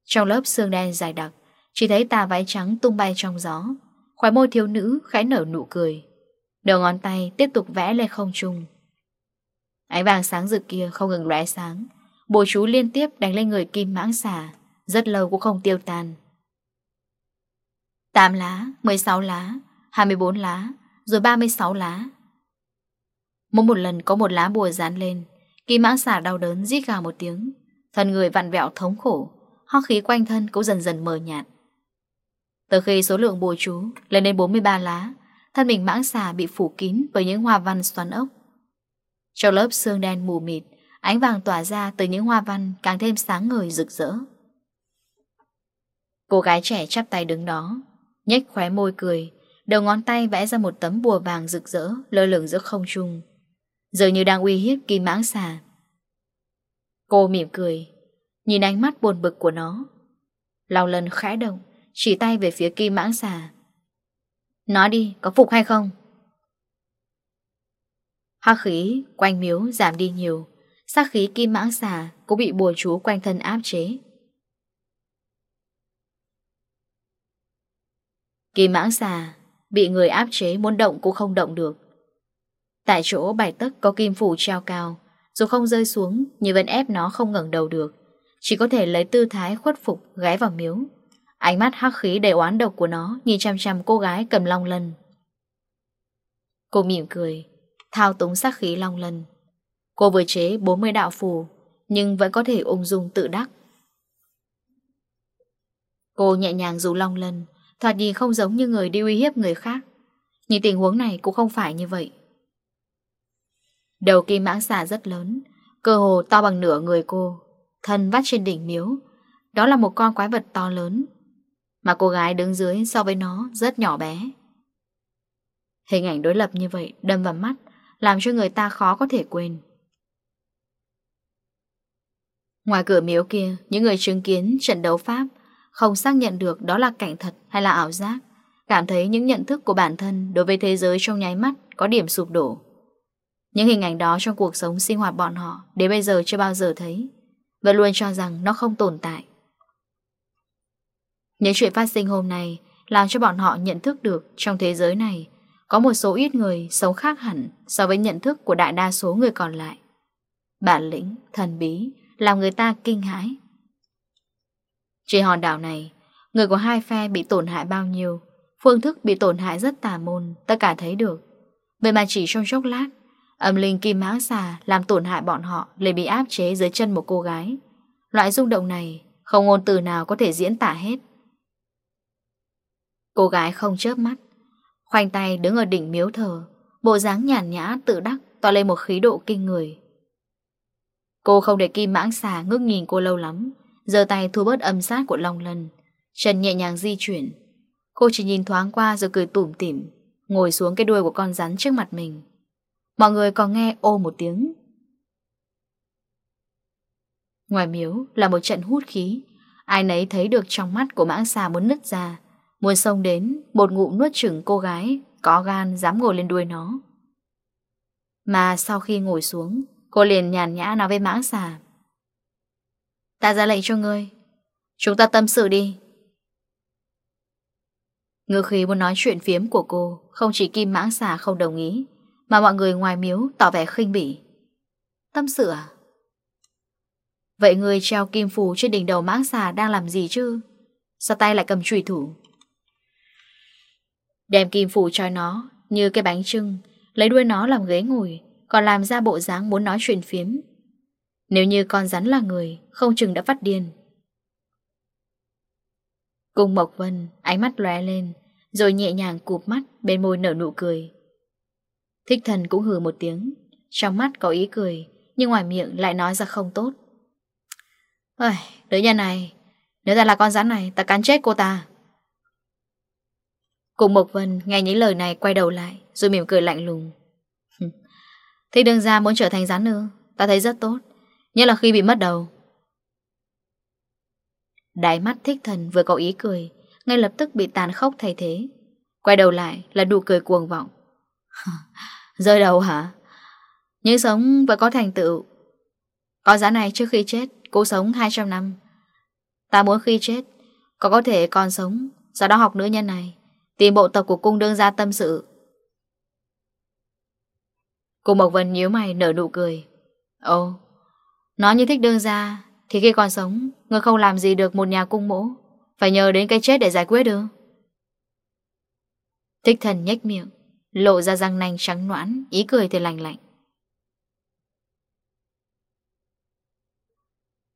Trong lớp xương đen dài đặc, Chỉ thấy tà váy trắng tung bay trong gió. Khói môi thiếu nữ khẽ nở nụ cười. Đầu ngón tay tiếp tục vẽ lên không trung. Ánh vàng sáng rực kia không ngừng lóe sáng. Bồ chú liên tiếp đánh lên người kim mãng xà rất lâu cũng không tiêu tan. 8 lá, 16 lá, 24 lá Rồi 36 lá. Mỗi một lần có một lá bùa dán lên Kỳ mãng xà đau đớn rít gào một tiếng. Thân người vặn vẹo thống khổ Ho khí quanh thân cũng dần dần mờ nhạt. Từ khi số lượng bùa chú lên đến 43 lá Thân mình mãng xà bị phủ kín bởi những hoa văn xoắn ốc. Trong lớp xương đen mù mịt Ánh vàng tỏa ra từ những hoa văn càng thêm sáng ngời rực rỡ. Cô gái trẻ chắp tay đứng đó, nhếch khóe môi cười, Đầu ngón tay vẽ ra một tấm bùa vàng rực rỡ, Lơ lửng giữa không trung Giờ như đang uy hiếp kim mãng xà. Cô mỉm cười, Nhìn ánh mắt buồn bực của nó. Lao lần khẽ động, Chỉ tay về phía kim mãng xà. Nói đi, có phục hay không? Hắc khí quanh miếu giảm đi nhiều, Sát khí kim mãng xà Cũng bị bùa chú quanh thân áp chế. Kỳ mãng xà Bị người áp chế muốn động cũng không động được. Tại chỗ bài tấc có kim phủ treo cao, Dù không rơi xuống, Nhưng vẫn ép nó không ngẩng đầu được. Chỉ có thể lấy tư thái khuất phục, ghé vào miếu. Ánh mắt hắc khí đầy oán độc của nó Nhìn chăm chăm cô gái cầm long lân. Cô mỉm cười, Thao túng sát khí long lân. Cô vừa chế 40 đạo phù, Nhưng vẫn có thể ung dung tự đắc. Cô nhẹ nhàng dù long lân Thoạt nhìn không giống như người đi uy hiếp người khác. Nhưng tình huống này cũng không phải như vậy. Đầu kim mãng xà rất lớn, Cơ hồ to bằng nửa người cô, Thân vắt trên đỉnh miếu. Đó là một con quái vật to lớn, Mà cô gái đứng dưới so với nó rất nhỏ bé. Hình ảnh đối lập như vậy đâm vào mắt, Làm cho người ta khó có thể quên. Ngoài cửa miếu kia, Những người chứng kiến trận đấu Pháp không xác nhận được đó là cảnh thật hay là ảo giác, cảm thấy những nhận thức của bản thân đối với thế giới trong nháy mắt có điểm sụp đổ. Những hình ảnh đó trong cuộc sống sinh hoạt bọn họ đến bây giờ chưa bao giờ thấy, và luôn cho rằng nó không tồn tại. Những chuyện phát sinh hôm nay làm cho bọn họ nhận thức được trong thế giới này có một số ít người sống khác hẳn so với nhận thức của đại đa số người còn lại. Bản lĩnh, thần bí, làm người ta kinh hãi, trên hòn đảo này, người của hai phe bị tổn hại bao nhiêu, phương thức bị tổn hại rất tà môn, tất cả thấy được. Vậy mà chỉ trong chốc lát, âm linh kim mãng xà làm tổn hại bọn họ lại bị áp chế dưới chân một cô gái. Loại rung động này không ngôn từ nào có thể diễn tả hết. Cô gái không chớp mắt, khoanh tay đứng ở đỉnh miếu thờ, bộ dáng nhàn nhã tự đắc tỏ lên một khí độ kinh người. Cô không để kim mãng xà ngước nhìn cô lâu lắm, Giờ tay thu bớt âm sát của Long Lân. Chân nhẹ nhàng di chuyển. Cô chỉ nhìn thoáng qua rồi cười tủm tỉm, Ngồi xuống cái đuôi của con rắn trước mặt mình. Mọi người còn nghe ô một tiếng. Ngoài miếu là một trận hút khí. Ai nấy thấy được trong mắt của mãng xà muốn nứt ra. Muốn sông đến Bột ngụm nuốt chửng cô gái, Có gan dám ngồi lên đuôi nó. Mà sau khi ngồi xuống, Cô liền nhàn nhã nói với mãng xà. Ta ra lệnh cho ngươi. Chúng ta tâm sự đi. Ngư khí muốn nói chuyện phiếm của cô Không chỉ kim mãng xà không đồng ý Mà mọi người ngoài miếu tỏ vẻ khinh bỉ. Tâm sự à? Vậy người treo kim phù trên đỉnh đầu mãng xà đang làm gì chứ? Sao tay lại cầm trùy thủ? Đem kim phù cho nó, như cái bánh trưng, lấy đuôi nó làm ghế ngồi, còn làm ra bộ dáng muốn nói chuyện phiếm, nếu như con rắn là người Không chừng đã phát điên. Cùng Mộc Vân Ánh mắt lóe lên Rồi nhẹ nhàng cụp mắt bên môi nở nụ cười. Thích thần cũng hừ một tiếng Trong mắt có ý cười Nhưng ngoài miệng lại nói ra không tốt. Ôi, đứa nhà này Nếu ta là con rắn này Ta cắn chết cô ta. Cùng Mộc Vân nghe những lời này quay đầu lại Rồi mỉm cười lạnh lùng. Thế đương ra muốn trở thành rắn nữa Ta thấy rất tốt. Nhất là khi bị mất đầu. Đáy mắt thích thần vừa có ý cười, Ngay lập tức bị tàn khốc thay thế. Quay đầu lại là nụ cười cuồng vọng. Rơi đầu hả? Nhưng sống và có thành tựu. Có giá này trước khi chết Cô sống 200 năm. Ta muốn khi chết, Có có thể còn sống, Sau đó học nữ nhân này, Tìm bộ tộc của cung đương gia tâm sự. Cô Mộc Vân nhíu mày nở nụ cười. Ồ nó như thích đương ra Thì khi còn sống, Ngươi không làm gì được một nhà cung mỗ. Phải nhờ đến cái chết để giải quyết được. Thích thần nhách miệng, Lộ ra răng nanh trắng noãn Ý cười thì lành lạnh.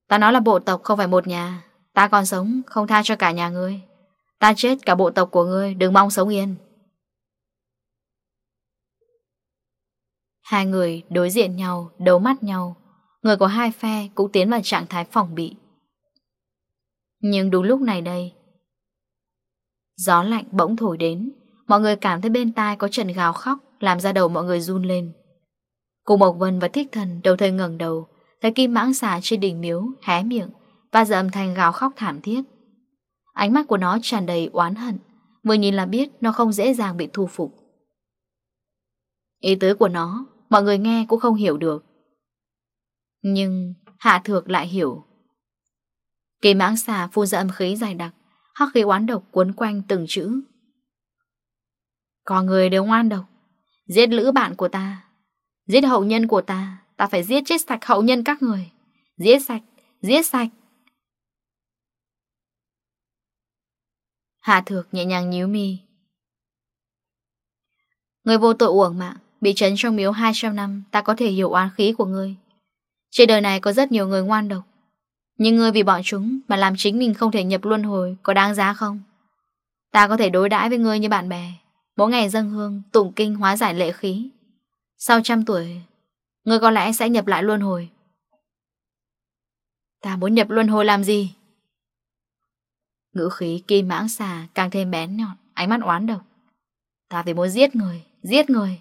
Ta nói là bộ tộc không phải một nhà, Ta còn sống, không tha cho cả nhà ngươi. Ta chết, cả bộ tộc của ngươi Đừng mong sống yên. Hai người đối diện nhau, Đấu mắt nhau Người của hai phe cũng tiến vào trạng thái phòng bị. Nhưng đúng lúc này đây, Gió lạnh bỗng thổi đến. Mọi người cảm thấy bên tai có trần gào khóc, Làm ra đầu mọi người run lên. Cùng Mộc Vân và Thích Thần đầu thời ngẩng đầu, Thấy kim mãng xà trên đỉnh miếu Hé miệng và dầm thành gào khóc thảm thiết. Ánh mắt của nó tràn đầy oán hận, Vừa nhìn là biết nó không dễ dàng bị thu phục. Ý tứ của nó, Mọi người nghe cũng không hiểu được. Nhưng Hạ Thược lại hiểu. Cây mãng xà phun ra âm khí dài đặc, hắc khí oán độc cuốn quanh từng chữ. Có người đều ngoan độc, giết lữ bạn của ta, giết hậu nhân của ta, ta phải giết chết sạch hậu nhân các người. Giết sạch, giết sạch. Hạ Thược nhẹ nhàng nhíu mi. Người vô tội uổng mạng, bị trấn trong miếu 200 năm, ta có thể hiểu oán khí của ngươi, trên đời này có rất nhiều người ngoan độc. Nhưng người vì bọn chúng Mà làm chính mình không thể nhập luân hồi Có đáng giá không? Ta có thể đối đãi với người như bạn bè Mỗi ngày dâng hương, tụng kinh hóa giải lệ khí. Sau trăm tuổi người có lẽ sẽ nhập lại luân hồi. Ta muốn nhập luân hồi làm gì? Ngữ khí kim mãng xà Càng thêm bén nhọn, ánh mắt oán độc. Ta vì muốn giết người, giết người.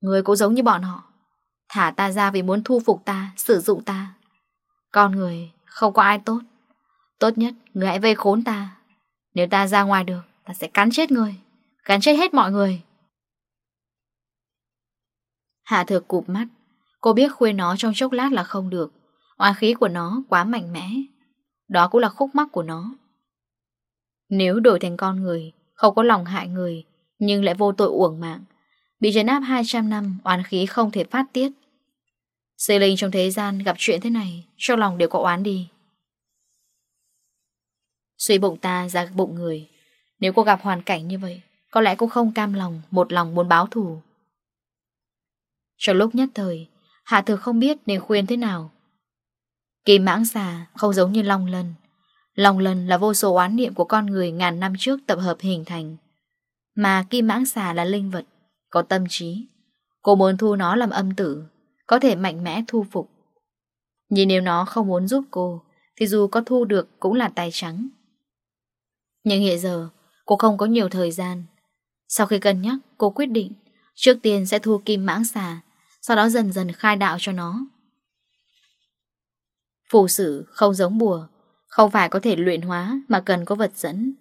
Người cũng giống như bọn họ. Thả ta ra vì muốn thu phục ta, sử dụng ta. Con người không có ai tốt. Tốt nhất, người hãy vây khốn ta. Nếu ta ra ngoài được, ta sẽ cắn chết người. Cắn chết hết mọi người. Hạ thược cụp mắt. Cô biết khuyên nó trong chốc lát là không được. Hoa khí của nó quá mạnh mẽ. Đó cũng là khúc mắc của nó. Nếu đổi thành con người, không có lòng hại người, nhưng lại vô tội uổng mạng. Bị trấn áp 200 năm, oán khí không thể phát tiết, Sư linh trong thế gian gặp chuyện thế này Cho lòng đều có oán đi. Suy bụng ta ra bụng người. Nếu cô gặp hoàn cảnh như vậy, Có lẽ cô không cam lòng, Một lòng muốn báo thù. Trong lúc nhất thời, Hạ thừa không biết nên khuyên thế nào. Kim mãng xà không giống như long lân. Long lân là vô số oán niệm của con người ngàn năm trước tập hợp hình thành. Mà kim mãng xà là linh vật, Có tâm trí. Cô muốn thu nó làm âm tử có thể mạnh mẽ thu phục. Nhưng nếu nó không muốn giúp cô, thì dù có thu được cũng là tay trắng. Nhưng hiện giờ, cô không có nhiều thời gian. Sau khi cân nhắc, cô quyết định trước tiên sẽ thu kim mãng xà, sau đó dần dần khai đạo cho nó. Phù sử không giống bùa, không phải có thể luyện hóa mà cần có vật dẫn.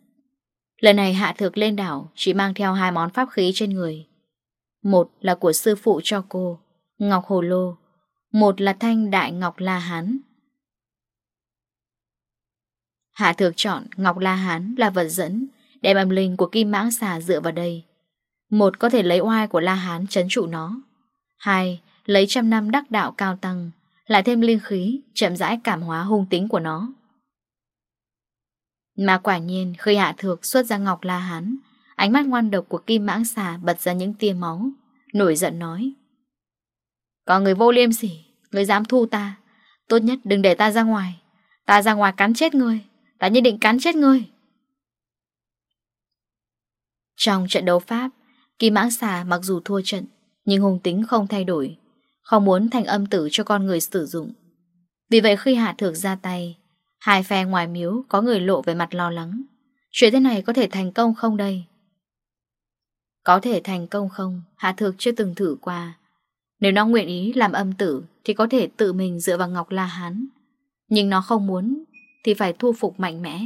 Lần này hạ thực lên đảo chỉ mang theo hai món pháp khí trên người. Một là của sư phụ cho cô, Ngọc Hồ Lô, Một là thanh đại Ngọc La Hán. Hạ thược chọn Ngọc La Hán là vật dẫn, Đem âm linh của kim mãng xà dựa vào đây. Một có thể lấy oai của La Hán trấn trụ nó. Hai, Lấy trăm năm đắc đạo cao tăng, Lại thêm linh khí, Chậm rãi cảm hóa hung tính của nó. Mà quả nhiên, khi hạ thược xuất ra Ngọc La Hán, Ánh mắt ngoan độc của kim mãng xà bật ra những tia máu, Nổi giận nói còn người vô liêm sỉ, Người dám thu ta. Tốt nhất đừng để ta ra ngoài. Ta ra ngoài cắn chết ngươi Ta nhất định cắn chết ngươi Trong trận đấu Pháp Kim mãng xà mặc dù thua trận, Nhưng hùng tính không thay đổi, Không muốn thành âm tử cho con người sử dụng. Vì vậy khi hạ thược ra tay, Hai phe ngoài miếu Có người lộ về mặt lo lắng. Chuyện thế này có thể thành công không đây? Có thể thành công không? Hạ thược chưa từng thử qua. Nếu nó nguyện ý làm âm tử Thì có thể tự mình dựa vào Ngọc La Hán. Nhưng nó không muốn Thì phải thu phục mạnh mẽ.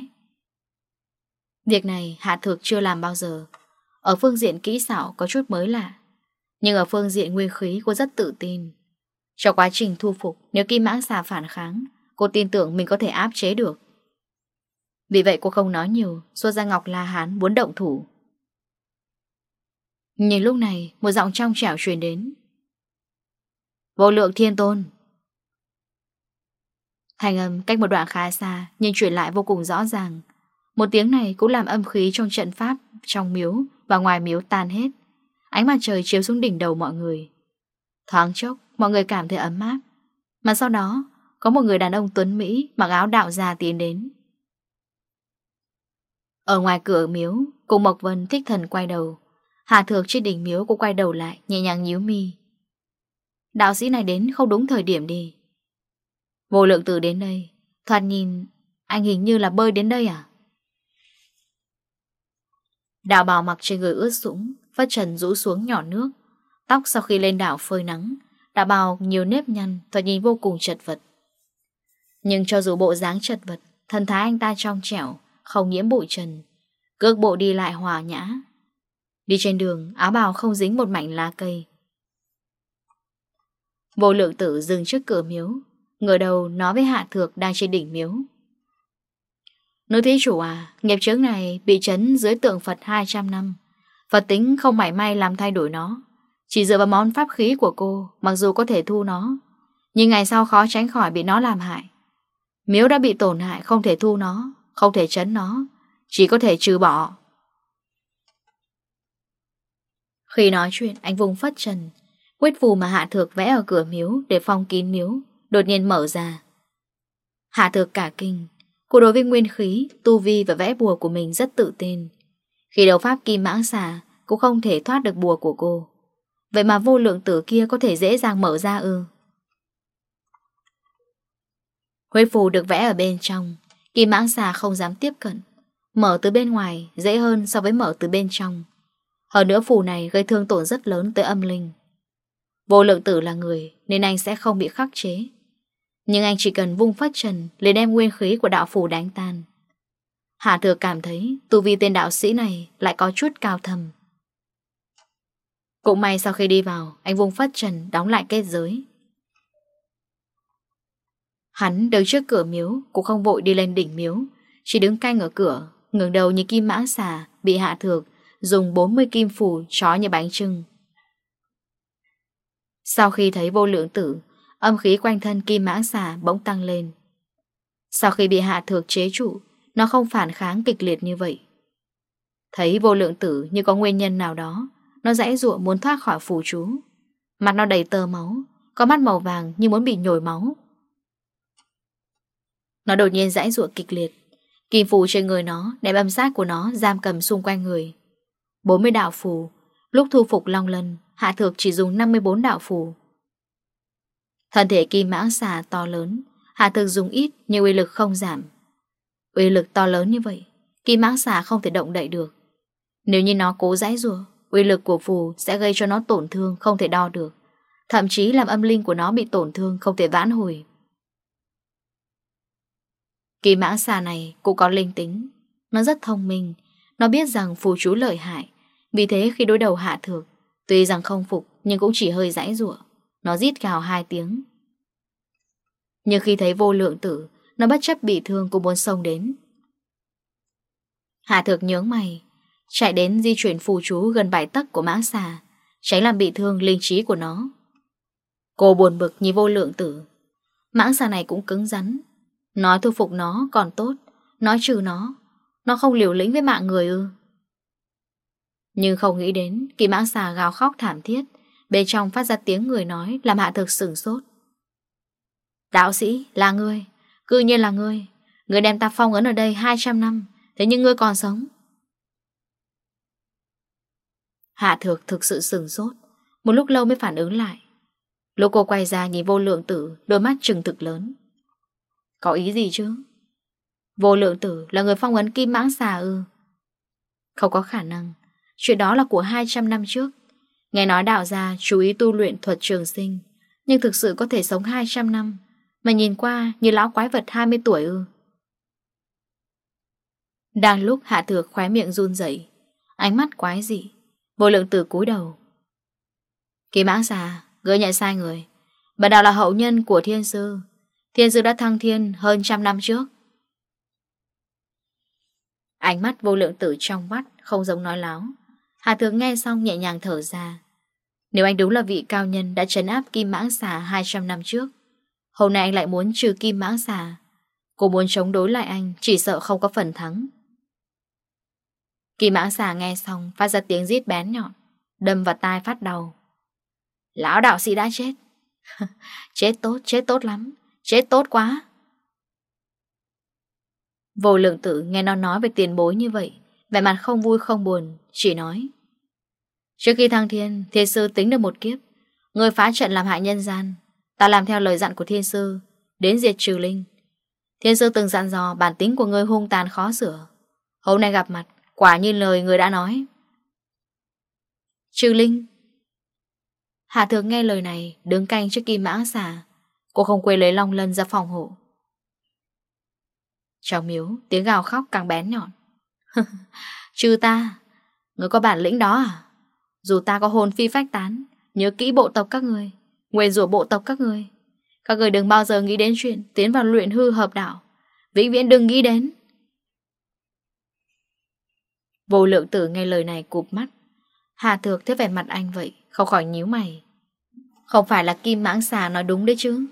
Việc này Hạ Thược chưa làm bao giờ. Ở phương diện kỹ xảo có chút mới lạ, Nhưng ở phương diện nguyên khí cô rất tự tin. Cho quá trình thu phục, Nếu Kim Mãng xà phản kháng, Cô tin tưởng mình có thể áp chế được. Vì vậy cô không nói nhiều, Xua ra Ngọc La Hán muốn động thủ. Nhìn lúc này, Một giọng trong trẻo truyền đến. Vô lượng thiên tôn. Thành âm cách một đoạn khá xa, Nhưng chuyển lại vô cùng rõ ràng. Một tiếng này cũng làm âm khí trong trận pháp, Trong miếu và ngoài miếu tan hết. Ánh mặt trời chiếu xuống đỉnh đầu mọi người. Thoáng chốc, Mọi người cảm thấy ấm áp. Mà sau đó, Có một người đàn ông tuấn Mỹ Mặc áo đạo già tiến đến. Ở ngoài cửa miếu Cùng Mộc Vân thích thần quay đầu. Hà Thược trên đỉnh miếu cũng quay đầu lại, Nhẹ nhàng nhíu mi. Đạo sĩ này đến không đúng thời điểm đi. Vô lượng tử đến đây, Thoạt nhìn Anh hình như là bơi đến đây à? Đạo bào mặc trên người ướt sũng Phát trần rũ xuống nhỏ nước. Tóc sau khi lên đảo phơi nắng, Đạo bào nhiều nếp nhăn, Thoạt nhìn vô cùng chật vật. Nhưng cho dù bộ dáng chật vật Thần thái anh ta trong trẻo, Không nhiễm bụi trần, Cước bộ đi lại hòa nhã. Đi trên đường, áo bào không dính một mảnh lá cây Vô lượng tử dừng trước cửa miếu Ngửa đầu nói với Hạ Thược đang trên đỉnh miếu. Nữ thí chủ à Nghiệp chướng này bị chấn dưới tượng Phật 200 năm. Phật tính không mảy may làm thay đổi nó. Chỉ dựa vào món pháp khí của cô, Mặc dù có thể thu nó, Nhưng ngày sau khó tránh khỏi bị nó làm hại. Miếu đã bị tổn hại, Không thể thu nó, Không thể chấn nó, Chỉ có thể trừ bỏ. Khi nói chuyện, anh vùng phất trần Quyết phù mà Hạ Thược vẽ ở cửa miếu để phong kín miếu, đột nhiên mở ra. Hạ Thược cả kinh, cô đối với nguyên khí, tu vi và vẽ bùa của mình rất tự tin. Khi đầu pháp kim mãng xà, cũng không thể thoát được bùa của cô. Vậy mà vô lượng tử kia có thể dễ dàng mở ra ư. Huyết phù được vẽ ở bên trong, kim mãng xà không dám tiếp cận. Mở từ bên ngoài dễ hơn so với mở từ bên trong. Hơn nữa phù này gây thương tổn rất lớn tới âm linh. Vô lượng tử là người, Nên anh sẽ không bị khắc chế. Nhưng anh chỉ cần vung phát trần lên đem nguyên khí của đạo phủ đánh tan. Hạ thừa cảm thấy Tu vi tên đạo sĩ này lại có chút cao thầm. Cũng may sau khi đi vào, Anh vung phát trần đóng lại kết giới. Hắn đứng trước cửa miếu, Cũng không vội đi lên đỉnh miếu. Chỉ đứng canh ở cửa, ngẩng đầu như kim mãng xà Bị hạ thược, Dùng 40 kim phủ chó như bánh trưng. Sau khi thấy vô lượng tử, Âm khí quanh thân kim mãng xà bỗng tăng lên. Sau khi bị hạ thược chế trụ, Nó không phản kháng kịch liệt như vậy. Thấy vô lượng tử như có nguyên nhân nào đó, Nó dãy ruộng muốn thoát khỏi phù chú. Mặt nó đầy tơ máu, Có mắt màu vàng như muốn bị nhồi máu. Nó đột nhiên dãy ruộng kịch liệt. Kim phù trên người nó Đem âm sát của nó giam cầm xung quanh người. 40 đạo phù, Lúc thu phục Long Lân Hạ Thược chỉ dùng 54 đạo phù. Thân thể kim mãng xà to lớn, Hạ Thược dùng ít nhưng uy lực không giảm. Uy lực to lớn như vậy, kim mãng xà không thể động đậy được. Nếu như nó cố giãy rùa, uy lực của phù sẽ gây cho nó tổn thương không thể đo được. Thậm chí làm âm linh của nó bị tổn thương không thể vãn hồi. Kỳ mãng xà này cũng có linh tính Nó rất thông minh Nó biết rằng phù chú lợi hại Vì thế khi đối đầu hạ thược Tuy rằng không phục, nhưng cũng chỉ hơi rãy rủa Nó rít gào hai tiếng. Nhưng khi thấy vô lượng tử, Nó bất chấp bị thương cũng muốn sông đến. Hạ thực nhớ mày, Chạy đến di chuyển phù chú gần bài tắc của mã xà, Tránh làm bị thương linh trí của nó. Cô buồn bực như vô lượng tử. Mãng xà này cũng cứng rắn. Nói thu phục nó còn tốt Nói trừ nó. Nó không liều lĩnh với mạng người ư. Nhưng không nghĩ đến, Kỳ mãng xà gào khóc thảm thiết. Bên trong phát ra tiếng người nói Làm hạ thực sửng sốt. Đạo sĩ, là ngươi, Cư nhiên là ngươi. Ngươi đem ta phong ấn ở đây 200 năm, Thế nhưng ngươi còn sống. Hạ thực thực sự sừng sốt, Một lúc lâu mới phản ứng lại. Lô cô quay ra nhìn vô lượng tử, Đôi mắt trừng thực lớn. Có ý gì chứ? Vô lượng tử là người phong ấn kim mãng xà ư? Không có khả năng. Chuyện đó là của 200 năm trước. Nghe nói đạo gia chú ý tu luyện thuật trường sinh, nhưng thực sự có thể sống 200 năm, mà nhìn qua như lão quái vật 20 tuổi ư. Đang lúc hạ thược khóe miệng run dậy, ánh mắt quái dị, vô lượng tử cúi đầu. Kỳ mãng xà, gỡ nhận sai người. Bà đạo là hậu nhân của thiên sư. Thiên sư đã thăng thiên hơn trăm năm trước. Ánh mắt vô lượng tử trong mắt không giống nói láo. Hà Tường nghe xong nhẹ nhàng thở ra. Nếu anh đúng là vị cao nhân đã trấn áp kim mãng xà 200 năm trước, hôm nay anh lại muốn trừ kim mãng xà. Cô muốn chống đối lại anh, chỉ sợ không có phần thắng. Kim mãng xà nghe xong, phát ra tiếng rít bén nhọn, đâm vào tai phát đầu. Lão đạo sĩ đã chết. chết tốt, chết tốt lắm, chết tốt quá. Vô lượng tử nghe nó nói về tiền bối như vậy Vẻ mặt không vui, không buồn, Chỉ nói. Trước khi thăng thiên Thiên sư tính được một kiếp. Người phá trận làm hại nhân gian. Ta làm theo lời dặn của thiên sư, Đến diệt trừ linh. Thiên sư từng dặn dò bản tính của người hung tàn khó sửa. Hôm nay gặp mặt, Quả như lời người đã nói. Trừ linh. Hạ thường nghe lời này, Đứng canh trước kim mã xà. Cô không quên lấy long lân ra phòng hộ. Trong miếu, tiếng gào khóc càng bén nhọn. Chứ ta, người có bản lĩnh đó à? Dù ta có hồn phi phách tán, nhớ kỹ bộ tộc các người, nguyền rủa bộ tộc các người. Các người đừng bao giờ nghĩ đến chuyện tiến vào luyện hư hợp đạo. Vĩnh viễn đừng nghĩ đến. Vô lượng tử nghe lời này cụp mắt. Hà thược thế vẻ mặt anh vậy, không khỏi nhíu mày. Không phải là kim mãng xà nói đúng đấy chứ.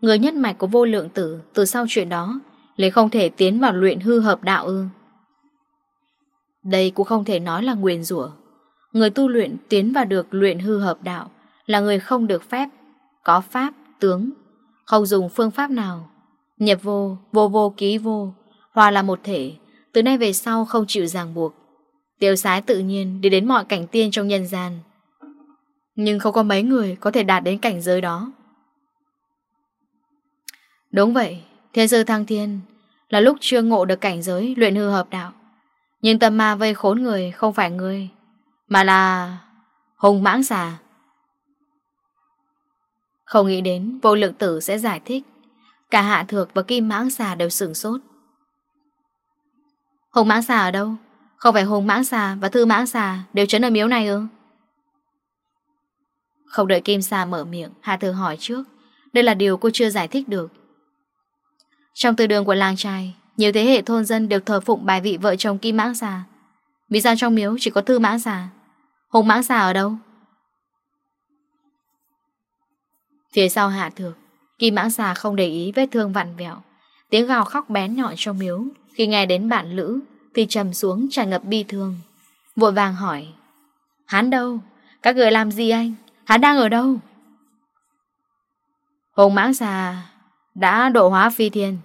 Người nhất mạch của vô lượng tử từ sau chuyện đó, lấy không thể tiến vào luyện hư hợp đạo ư. Đây cũng không thể nói là nguyền rủa. Người tu luyện tiến vào được luyện hư hợp đạo Là người không được phép Có pháp, tướng Không dùng phương pháp nào. Nhập vô, vô vô ký vô Hòa là một thể Từ nay về sau không chịu ràng buộc. Tiêu sái tự nhiên đi đến mọi cảnh tiên trong nhân gian. Nhưng không có mấy người có thể đạt đến cảnh giới đó. Đúng vậy Thiên sư thăng thiên Là lúc chưa ngộ được cảnh giới luyện hư hợp đạo. Nhưng tâm ma vây khốn người không phải người Mà là Hùng mãng xà Không nghĩ đến vô lượng tử sẽ giải thích, Cả hạ thược và kim mãng xà đều sửng sốt Hùng mãng xà ở đâu? Không phải hùng mãng xà và thư mãng xà Đều trấn ở miếu này ư? Không đợi kim xà mở miệng, Hạ thược hỏi trước Đây là điều cô chưa giải thích được Trong từ đường của làng trai nhiều thế hệ thôn dân đều thờ phụng bài vị vợ chồng Kim Mãng Xà. Vì sao trong miếu chỉ có thư Mãng Xà? Hùng Mãng Xà ở đâu? Phía sau hạ thược, Kim Mãng Xà không để ý vết thương vặn vẹo. Tiếng gào khóc bén nhọn trong miếu. Khi nghe đến bạn Lữ, Thì trầm xuống tràn ngập bi thương. Vội vàng hỏi, Hắn đâu? Các người làm gì anh? Hắn đang ở đâu? Hùng Mãng Xà đã độ hóa phi thiên.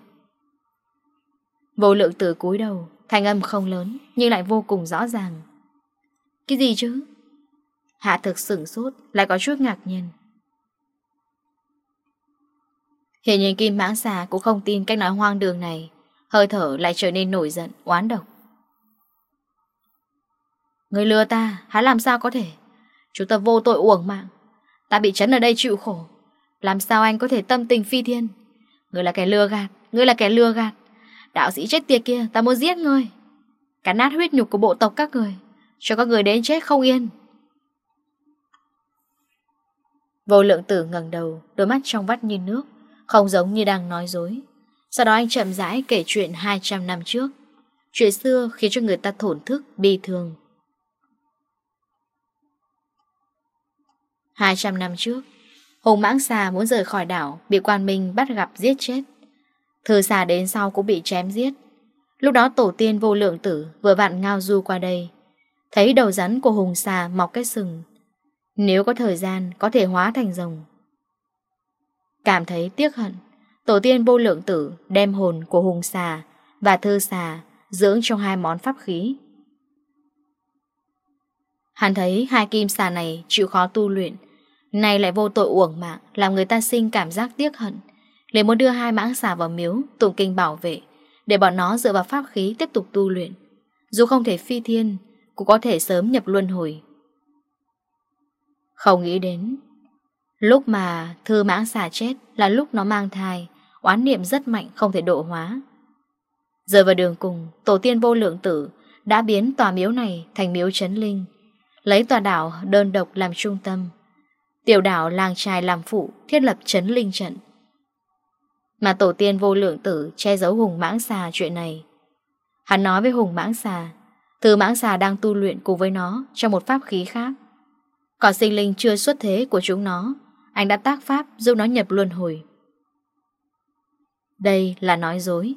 Vô lượng tử cúi đầu, Thanh âm không lớn, Nhưng lại vô cùng rõ ràng. Cái gì chứ? Hạ thực sửng sốt, Lại có chút ngạc nhiên. Hiện nhiên kim mãng xà cũng không tin cách nói hoang đường này. Hơi thở lại trở nên nổi giận, Oán độc. Người lừa ta Há làm sao có thể? Chúng ta vô tội uổng mạng. Ta bị trấn ở đây chịu khổ. Làm sao anh có thể tâm tình phi thiên? Người là kẻ lừa gạt, Người là kẻ lừa gạt. Đạo sĩ chết tiệt kia, ta muốn giết ngươi. Cả nát huyết nhục của bộ tộc các người, cho các người đến chết không yên. Vô lượng tử ngẩng đầu, đôi mắt trong vắt như nước, không giống như đang nói dối. Sau đó anh chậm rãi kể chuyện 200 năm trước. Chuyện xưa khiến cho người ta thổn thức, bi thương. 200 năm trước, Hùng Mãng Xà muốn rời khỏi đảo, bị quan minh bắt gặp giết chết. Thư xà đến sau cũng bị chém giết. Lúc đó tổ tiên vô lượng tử Vừa vặn ngao du qua đây. Thấy đầu rắn của hùng xà mọc cái sừng. Nếu có thời gian, Có thể hóa thành rồng. Cảm thấy tiếc hận, Tổ tiên vô lượng tử đem hồn của hùng xà Và thư xà Dưỡng trong hai món pháp khí. Hắn thấy hai kim xà này chịu khó tu luyện Này lại vô tội uổng mạng, Làm người ta sinh cảm giác tiếc hận liền muốn đưa hai mãng xà vào miếu, Tụng kinh bảo vệ, Để bọn nó dựa vào pháp khí tiếp tục tu luyện. Dù không thể phi thiên, Cũng có thể sớm nhập luân hồi. Không nghĩ đến, Lúc mà thư mãng xà chết Là lúc nó mang thai, Oán niệm rất mạnh, không thể độ hóa. Giờ vào đường cùng, Tổ tiên vô lượng tử Đã biến tòa miếu này thành miếu chấn linh, Lấy tòa đảo đơn độc làm trung tâm. Tiểu đảo làng trài làm phụ Thiết lập chấn linh trận. Mà tổ tiên vô lượng tử che giấu hùng mãng xà chuyện này. Hắn nói với hùng mãng xà thư mãng xà đang tu luyện cùng với nó Trong một pháp khí khác. Còn sinh linh chưa xuất thế của chúng nó, Anh đã tác pháp giúp nó nhập luân hồi. Đây là nói dối.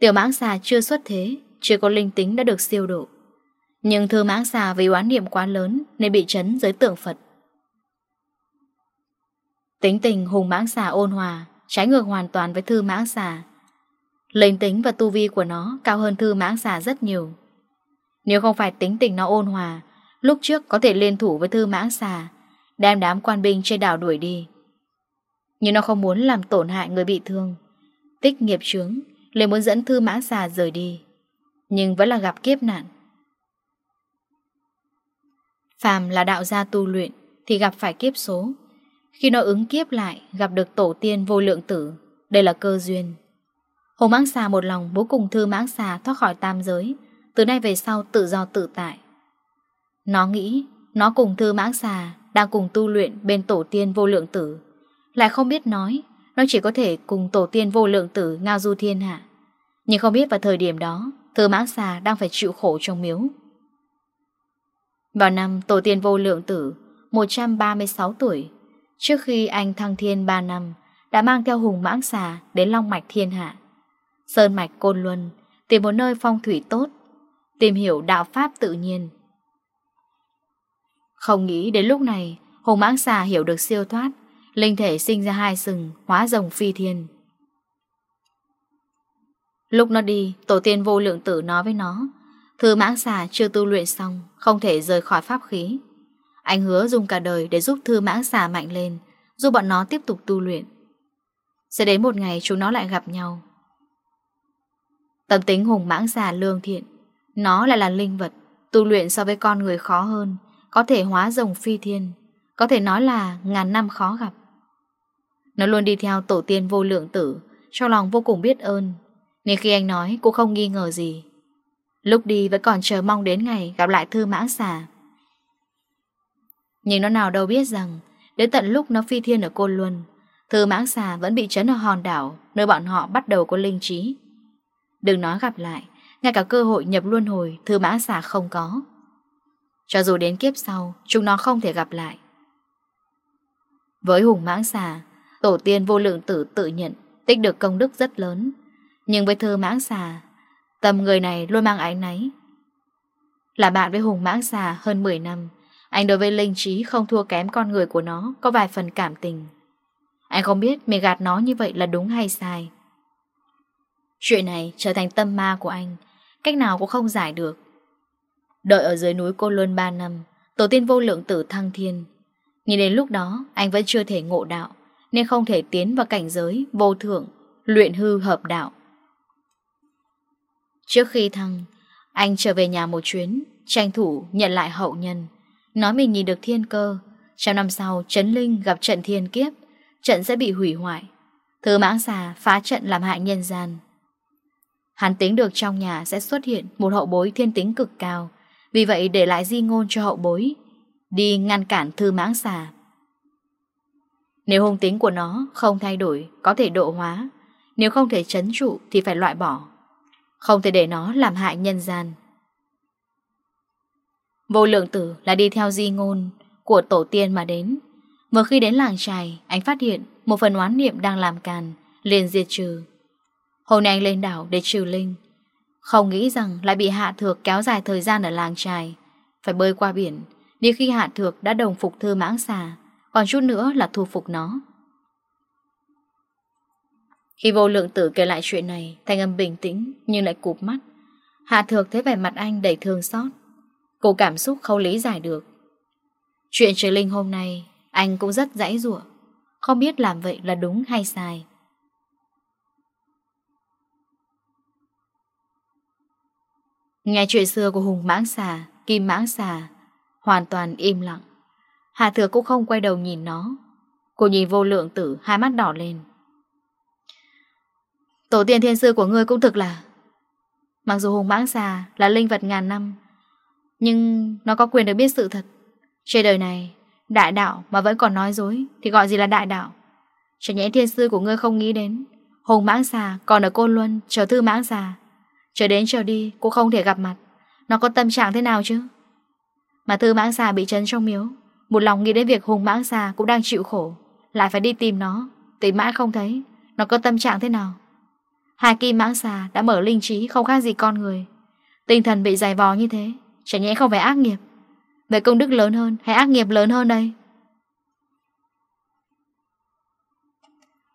Tiểu mãng xà chưa xuất thế, Chưa có linh tính đã được siêu độ. Nhưng thư mãng xà vì oán niệm quá lớn Nên bị chấn giới tượng Phật. Tính tình hùng mãng xà ôn hòa trái ngược hoàn toàn với thư mãng xà. Linh tính và tu vi của nó cao hơn thư mãng xà rất nhiều. Nếu không phải tính tình nó ôn hòa, lúc trước có thể liên thủ với thư mãng xà, đem đám quan binh trên đảo đuổi đi. Nhưng nó không muốn làm tổn hại người bị thương. Tích nghiệp chướng, liền muốn dẫn thư mãng xà rời đi. Nhưng vẫn là gặp kiếp nạn. Phàm là đạo gia tu luyện thì gặp phải kiếp số, khi nó ứng kiếp lại, Gặp được tổ tiên vô lượng tử. Đây là cơ duyên. Hồ mãng xà một lòng bố cùng thư mãng xà thoát khỏi tam giới. Từ nay về sau tự do tự tại. Nó nghĩ, Nó cùng thư mãng xà Đang cùng tu luyện bên tổ tiên vô lượng tử. Lại không biết nói, Nó chỉ có thể cùng tổ tiên vô lượng tử Ngao du thiên hạ. Nhưng không biết vào thời điểm đó, Thư mãng xà đang phải chịu khổ trong miếu. Vào năm tổ tiên vô lượng tử 136 tuổi Trước khi anh thăng thiên 3 năm, Đã mang theo hùng mãng xà Đến Long Mạch Thiên Hạ. Sơn Mạch Côn Luân, Tìm một nơi phong thủy tốt, Tìm hiểu đạo pháp tự nhiên. Không nghĩ đến lúc này, Hùng mãng xà hiểu được siêu thoát, Linh thể sinh ra hai sừng, Hóa rồng phi thiên. Lúc nó đi, Tổ tiên vô lượng tử nói với nó Thứ mãng xà chưa tu luyện xong, Không thể rời khỏi pháp khí. Anh hứa dùng cả đời để giúp thư mãng xà mạnh lên Giúp bọn nó tiếp tục tu luyện. Sẽ đến một ngày chúng nó lại gặp nhau. Tâm tính hùng mãng xà lương thiện. Nó lại là linh vật, Tu luyện so với con người khó hơn, Có thể hóa rồng phi thiên, Có thể nói là ngàn năm khó gặp. Nó luôn đi theo tổ tiên vô lượng tử, Trong lòng vô cùng biết ơn, Nên khi anh nói cô không nghi ngờ gì. Lúc đi vẫn còn chờ mong đến ngày gặp lại thư mãng xà. Nhưng nó nào đâu biết rằng, Đến tận lúc nó phi thiên ở Côn Luân, Thư mãng xà vẫn bị trấn ở hòn đảo, Nơi bọn họ bắt đầu có linh trí. Đừng nói gặp lại, Ngay cả cơ hội nhập luân hồi, Thư mãng xà không có. Cho dù đến kiếp sau, Chúng nó không thể gặp lại. Với hùng mãng xà, Tổ tiên vô lượng tử tự nhận, Tích được công đức rất lớn. Nhưng với thư mãng xà, Tầm người này luôn mang ái náy. Là bạn với hùng mãng xà hơn 10 năm anh đối với linh trí không thua kém con người của nó Có vài phần cảm tình. Anh không biết mình gạt nó như vậy là đúng hay sai. Chuyện này trở thành tâm ma của anh Cách nào cũng không giải được. Đợi ở dưới núi cô luôn 3 năm Tổ tiên vô lượng tử thăng thiên. Nhìn đến lúc đó anh vẫn chưa thể ngộ đạo Nên không thể tiến vào cảnh giới Vô thượng, luyện hư hợp đạo. Trước khi thăng Anh trở về nhà một chuyến Tranh thủ nhận lại hậu nhân. Nói mình nhìn được thiên cơ Trong năm sau Trấn Linh gặp trận thiên kiếp, Trận sẽ bị hủy hoại. Thứ mãng xà phá trận làm hại nhân gian. Hắn tính được trong nhà sẽ xuất hiện Một hậu bối thiên tính cực cao, Vì vậy để lại di ngôn cho hậu bối, Đi ngăn cản thư mãng xà. Nếu hung tính của nó không thay đổi, Có thể độ hóa. Nếu không thể chấn trụ thì phải loại bỏ. Không thể để nó làm hại nhân gian. Vô lượng tử là đi theo di ngôn của tổ tiên mà đến. Vừa khi đến làng trài, anh phát hiện một phần oán niệm đang làm càn, liền diệt trừ. Hôm nay anh lên đảo để trừ linh. Không nghĩ rằng lại bị hạ thược kéo dài thời gian ở làng trài. Phải bơi qua biển, đi khi hạ thược đã đồng phục thư mãng xà, còn chút nữa là thu phục nó. Khi vô lượng tử kể lại chuyện này, thanh âm bình tĩnh nhưng lại cụp mắt. Hạ thược thấy vẻ mặt anh đầy thương xót. Cô cảm xúc không lý giải được. Chuyện Trừ Linh hôm nay, Anh cũng rất dãy dụa Không biết làm vậy là đúng hay sai. Nghe chuyện xưa của Hùng Mãng Xà, Kim Mãng Xà, Hoàn toàn im lặng. Hà Thừa cũng không quay đầu nhìn nó. Cô nhìn vô lượng tử, hai mắt đỏ lên. Tổ tiên thiên sư của ngươi cũng thực là. Mặc dù Hùng Mãng Xà là linh vật ngàn năm nhưng nó có quyền được biết sự thật. Trên đời này, Đại đạo mà vẫn còn nói dối Thì gọi gì là đại đạo? Chẳng nhẽ thiên sư của ngươi không nghĩ đến, Hùng mãng xà còn ở Côn Luân Chờ thư mãng xà. Chờ đến chờ đi cũng không thể gặp mặt. Nó có tâm trạng thế nào chứ? Mà thư mãng xà bị chấn trong miếu, Một lòng nghĩ đến việc hùng mãng xà cũng đang chịu khổ, Lại phải đi tìm nó, Tìm mãi không thấy, Nó có tâm trạng thế nào? Hai kim mãng xà đã mở linh trí không khác gì con người. Tinh thần bị dày vò như thế Chẳng nhẽ không phải ác nghiệp. Vậy công đức lớn hơn hay ác nghiệp lớn hơn đây?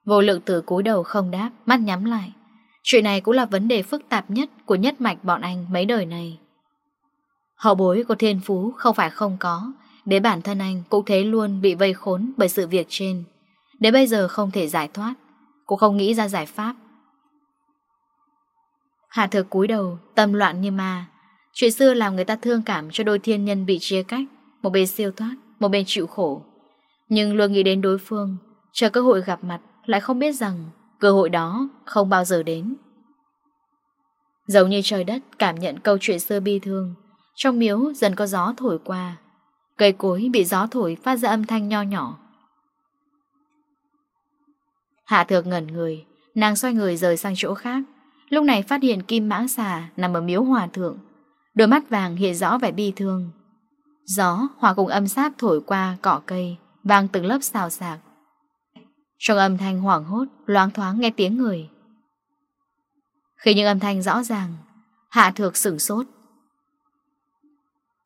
Vô lượng tử cúi đầu không đáp, Mắt nhắm lại. Chuyện này cũng là vấn đề phức tạp nhất Của nhất mạch bọn anh mấy đời này. Hậu bối của thiên phú không phải không có, để bản thân anh cũng thấy luôn Bị vây khốn bởi sự việc trên. Đến bây giờ không thể giải thoát, Cũng không nghĩ ra giải pháp. Hạ thực cúi đầu, Tâm loạn như ma. Chuyện xưa làm người ta thương cảm cho đôi thiên nhân bị chia cách Một bên siêu thoát, một bên chịu khổ. Nhưng luôn nghĩ đến đối phương Chờ cơ hội gặp mặt Lại không biết rằng cơ hội đó không bao giờ đến. Giống như trời đất cảm nhận câu chuyện xưa bi thương Trong miếu dần có gió thổi qua. Cây cối bị gió thổi phát ra âm thanh nho nhỏ. Hạ thược ngẩn người Nàng xoay người rời sang chỗ khác. Lúc này phát hiện kim mãng xà nằm ở miếu hòa thượng. Đôi mắt vàng hiện rõ vẻ bi thương. Gió hòa cùng âm sát thổi qua cỏ cây, Vang từng lớp xào xạc. Trong âm thanh hoảng hốt, Loáng thoáng nghe tiếng người. Khi những âm thanh rõ ràng, Hạ thược sửng sốt.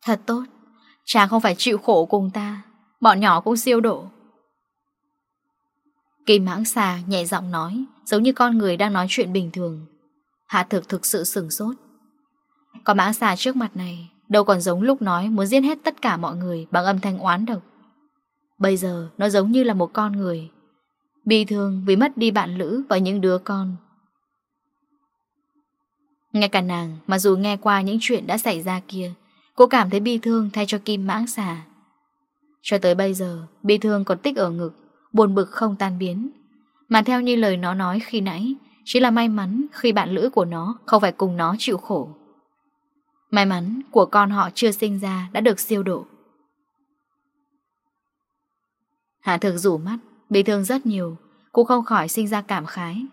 Thật tốt, Chàng không phải chịu khổ cùng ta, Bọn nhỏ cũng siêu độ. Kỳ mãng xà nhẹ giọng nói, Giống như con người đang nói chuyện bình thường. Hạ thực thực sự sừng sốt. Còn mã xà trước mặt này, Đâu còn giống lúc nói muốn giết hết tất cả mọi người Bằng âm thanh oán độc. Bây giờ, nó giống như là một con người Bị thương vì mất đi bạn lữ Và những đứa con. Ngay cả nàng, mà dù nghe qua những chuyện đã xảy ra kia, Cô cảm thấy bi thương thay cho kim mãng xà. Cho tới bây giờ, Bi thương còn tích ở ngực, Buồn bực không tan biến. Mà theo như lời nó nói khi nãy, Chỉ là may mắn khi bạn lữ của nó Không phải cùng nó chịu khổ. May mắn của con họ chưa sinh ra đã được siêu độ. Hạ thực rủ mắt, bị thương rất nhiều, cũng không khỏi sinh ra cảm khái.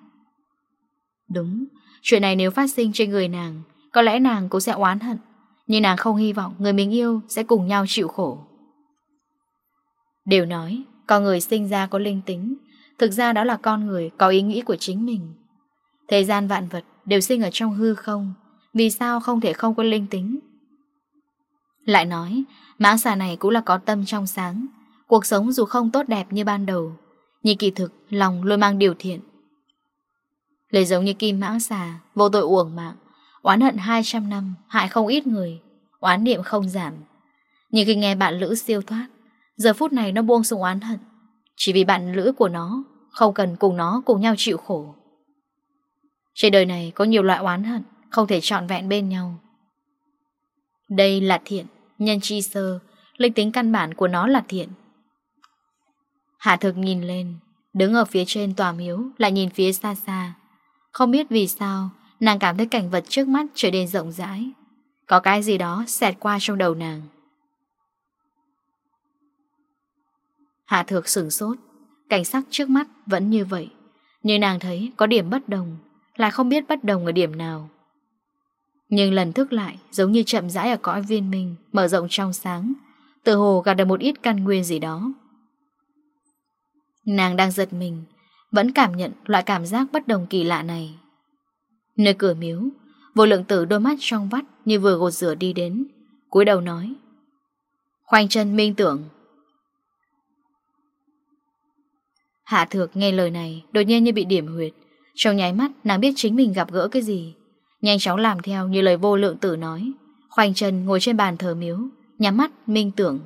Đúng, chuyện này nếu phát sinh trên người nàng, có lẽ nàng cũng sẽ oán hận, nhưng nàng không hy vọng người mình yêu sẽ cùng nhau chịu khổ. Đều nói, con người sinh ra có linh tính, thực ra đó là con người có ý nghĩ của chính mình. Thời gian vạn vật đều sinh ở trong hư không, vì sao không thể không có linh tính? Lại nói Mã xà này cũng là có tâm trong sáng. Cuộc sống dù không tốt đẹp như ban đầu, Nhưng kỳ thực lòng luôn mang điều thiện. Lấy giống như kim mã xà Vô tội uổng mạng. Oán hận 200 năm, Hại không ít người. Oán niệm không giảm. Nhưng khi nghe bạn Lữ siêu thoát, Giờ phút này nó buông xuống oán hận. Chỉ vì bạn Lữ của nó, Không cần cùng nó cùng nhau chịu khổ. Trên đời này có nhiều loại oán hận. Không thể trọn vẹn bên nhau. Đây là thiện, Nhân chi sơ, Linh tính căn bản của nó là thiện. Hạ thực nhìn lên, Đứng ở phía trên tòa miếu, Lại nhìn phía xa xa. Không biết vì sao, Nàng cảm thấy cảnh vật trước mắt trở nên rộng rãi. Có cái gì đó xẹt qua trong đầu nàng. Hạ thược sửng sốt, Cảnh sắc trước mắt vẫn như vậy. Nhưng nàng thấy có điểm bất đồng, Lại không biết bất đồng ở điểm nào. Nhưng lần thức lại, giống như chậm rãi ở cõi viên mình Mở rộng trong sáng. Tự hồ gặp được một ít căn nguyên gì đó. Nàng đang giật mình, Vẫn cảm nhận loại cảm giác bất đồng kỳ lạ này. Nơi cửa miếu, Vô lượng tử đôi mắt trong vắt Như vừa gột rửa đi đến, cúi đầu nói. Khoanh chân minh tưởng. Hạ thược nghe lời này, Đột nhiên như bị điểm huyệt. Trong nháy mắt, nàng biết chính mình gặp gỡ cái gì. Nhanh chóng làm theo như lời vô lượng tử nói. Khoanh chân ngồi trên bàn thờ miếu, Nhắm mắt, minh tưởng.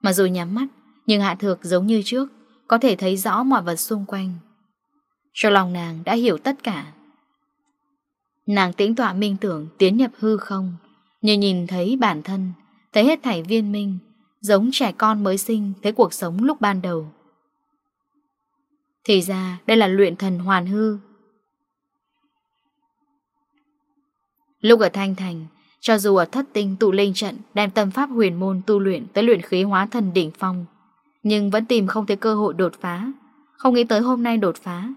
Mà dù nhắm mắt, Nhưng hạ thược giống như trước, Có thể thấy rõ mọi vật xung quanh. Cho lòng nàng đã hiểu tất cả. Nàng tĩnh tọa minh tưởng, Tiến nhập hư không. Như nhìn thấy bản thân, Thấy hết thảy viên minh, Giống trẻ con mới sinh Thấy cuộc sống lúc ban đầu. Thì ra, đây là luyện thần hoàn hư. Lúc ở Thanh Thành, cho dù ở thất tinh tụ linh trận đem tâm pháp huyền môn tu luyện tới luyện khí hóa thần đỉnh phong, nhưng vẫn tìm không thấy cơ hội đột phá, không nghĩ tới hôm nay đột phá.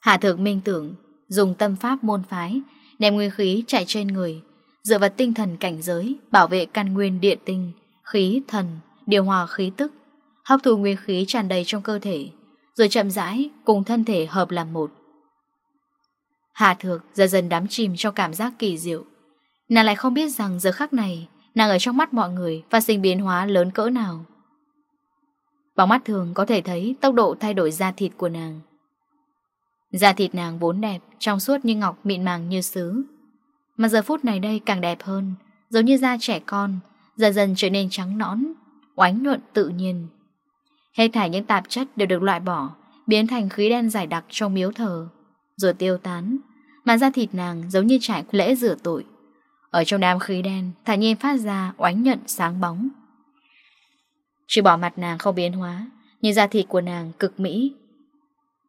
Hạ thượng minh tưởng, dùng tâm pháp môn phái, đem nguyên khí chạy trên người, dựa vào tinh thần cảnh giới, bảo vệ căn nguyên địa tinh, khí, thần, điều hòa khí tức, hấp thụ nguyên khí tràn đầy trong cơ thể, rồi chậm rãi cùng thân thể hợp làm một. Hà thược dần dần đắm chìm trong cảm giác kỳ diệu. Nàng lại không biết rằng giờ khắc này, nàng ở trong mắt mọi người và sinh biến hóa lớn cỡ nào. Bóng mắt thường có thể thấy tốc độ thay đổi da thịt của nàng. Da thịt nàng vốn đẹp, trong suốt như ngọc mịn màng như sứ. Mà giờ phút này đây càng đẹp hơn, giống như da trẻ con, dần dần trở nên trắng nõn, oánh nhuận tự nhiên. Hết thải những tạp chất đều được loại bỏ, biến thành khí đen dài đặc trong miếu thờ rồi tiêu tán, mà da thịt nàng giống như trải lễ rửa tội. Ở trong đám khí đen, thản nhiên phát ra oánh nhận sáng bóng. Chỉ bỏ mặt nàng không biến hóa, nhưng da thịt của nàng cực mỹ.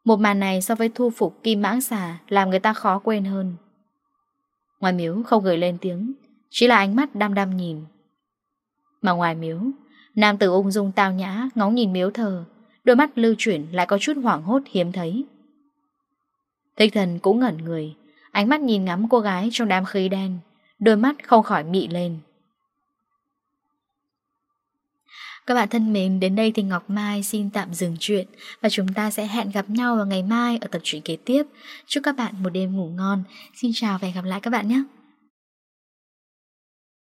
Một màn này so với thu phục kim mãng xà làm người ta khó quên hơn. Ngoài miếu không gửi lên tiếng, chỉ là ánh mắt đam đam nhìn. Mà ngoài miếu, nam tử ung dung tao nhã ngóng nhìn miếu thờ, đôi mắt lưu chuyển lại có chút hoảng hốt hiếm thấy. Thích thần cũng ngẩn người Ánh mắt nhìn ngắm cô gái trong đám khí đen Đôi mắt không khỏi mị lên Các bạn thân mến, đến đây thì Ngọc Mai xin tạm dừng chuyện và chúng ta sẽ hẹn gặp nhau vào ngày mai ở tập truyện kế tiếp. Chúc các bạn một đêm ngủ ngon. Xin chào và hẹn gặp lại các bạn nhé!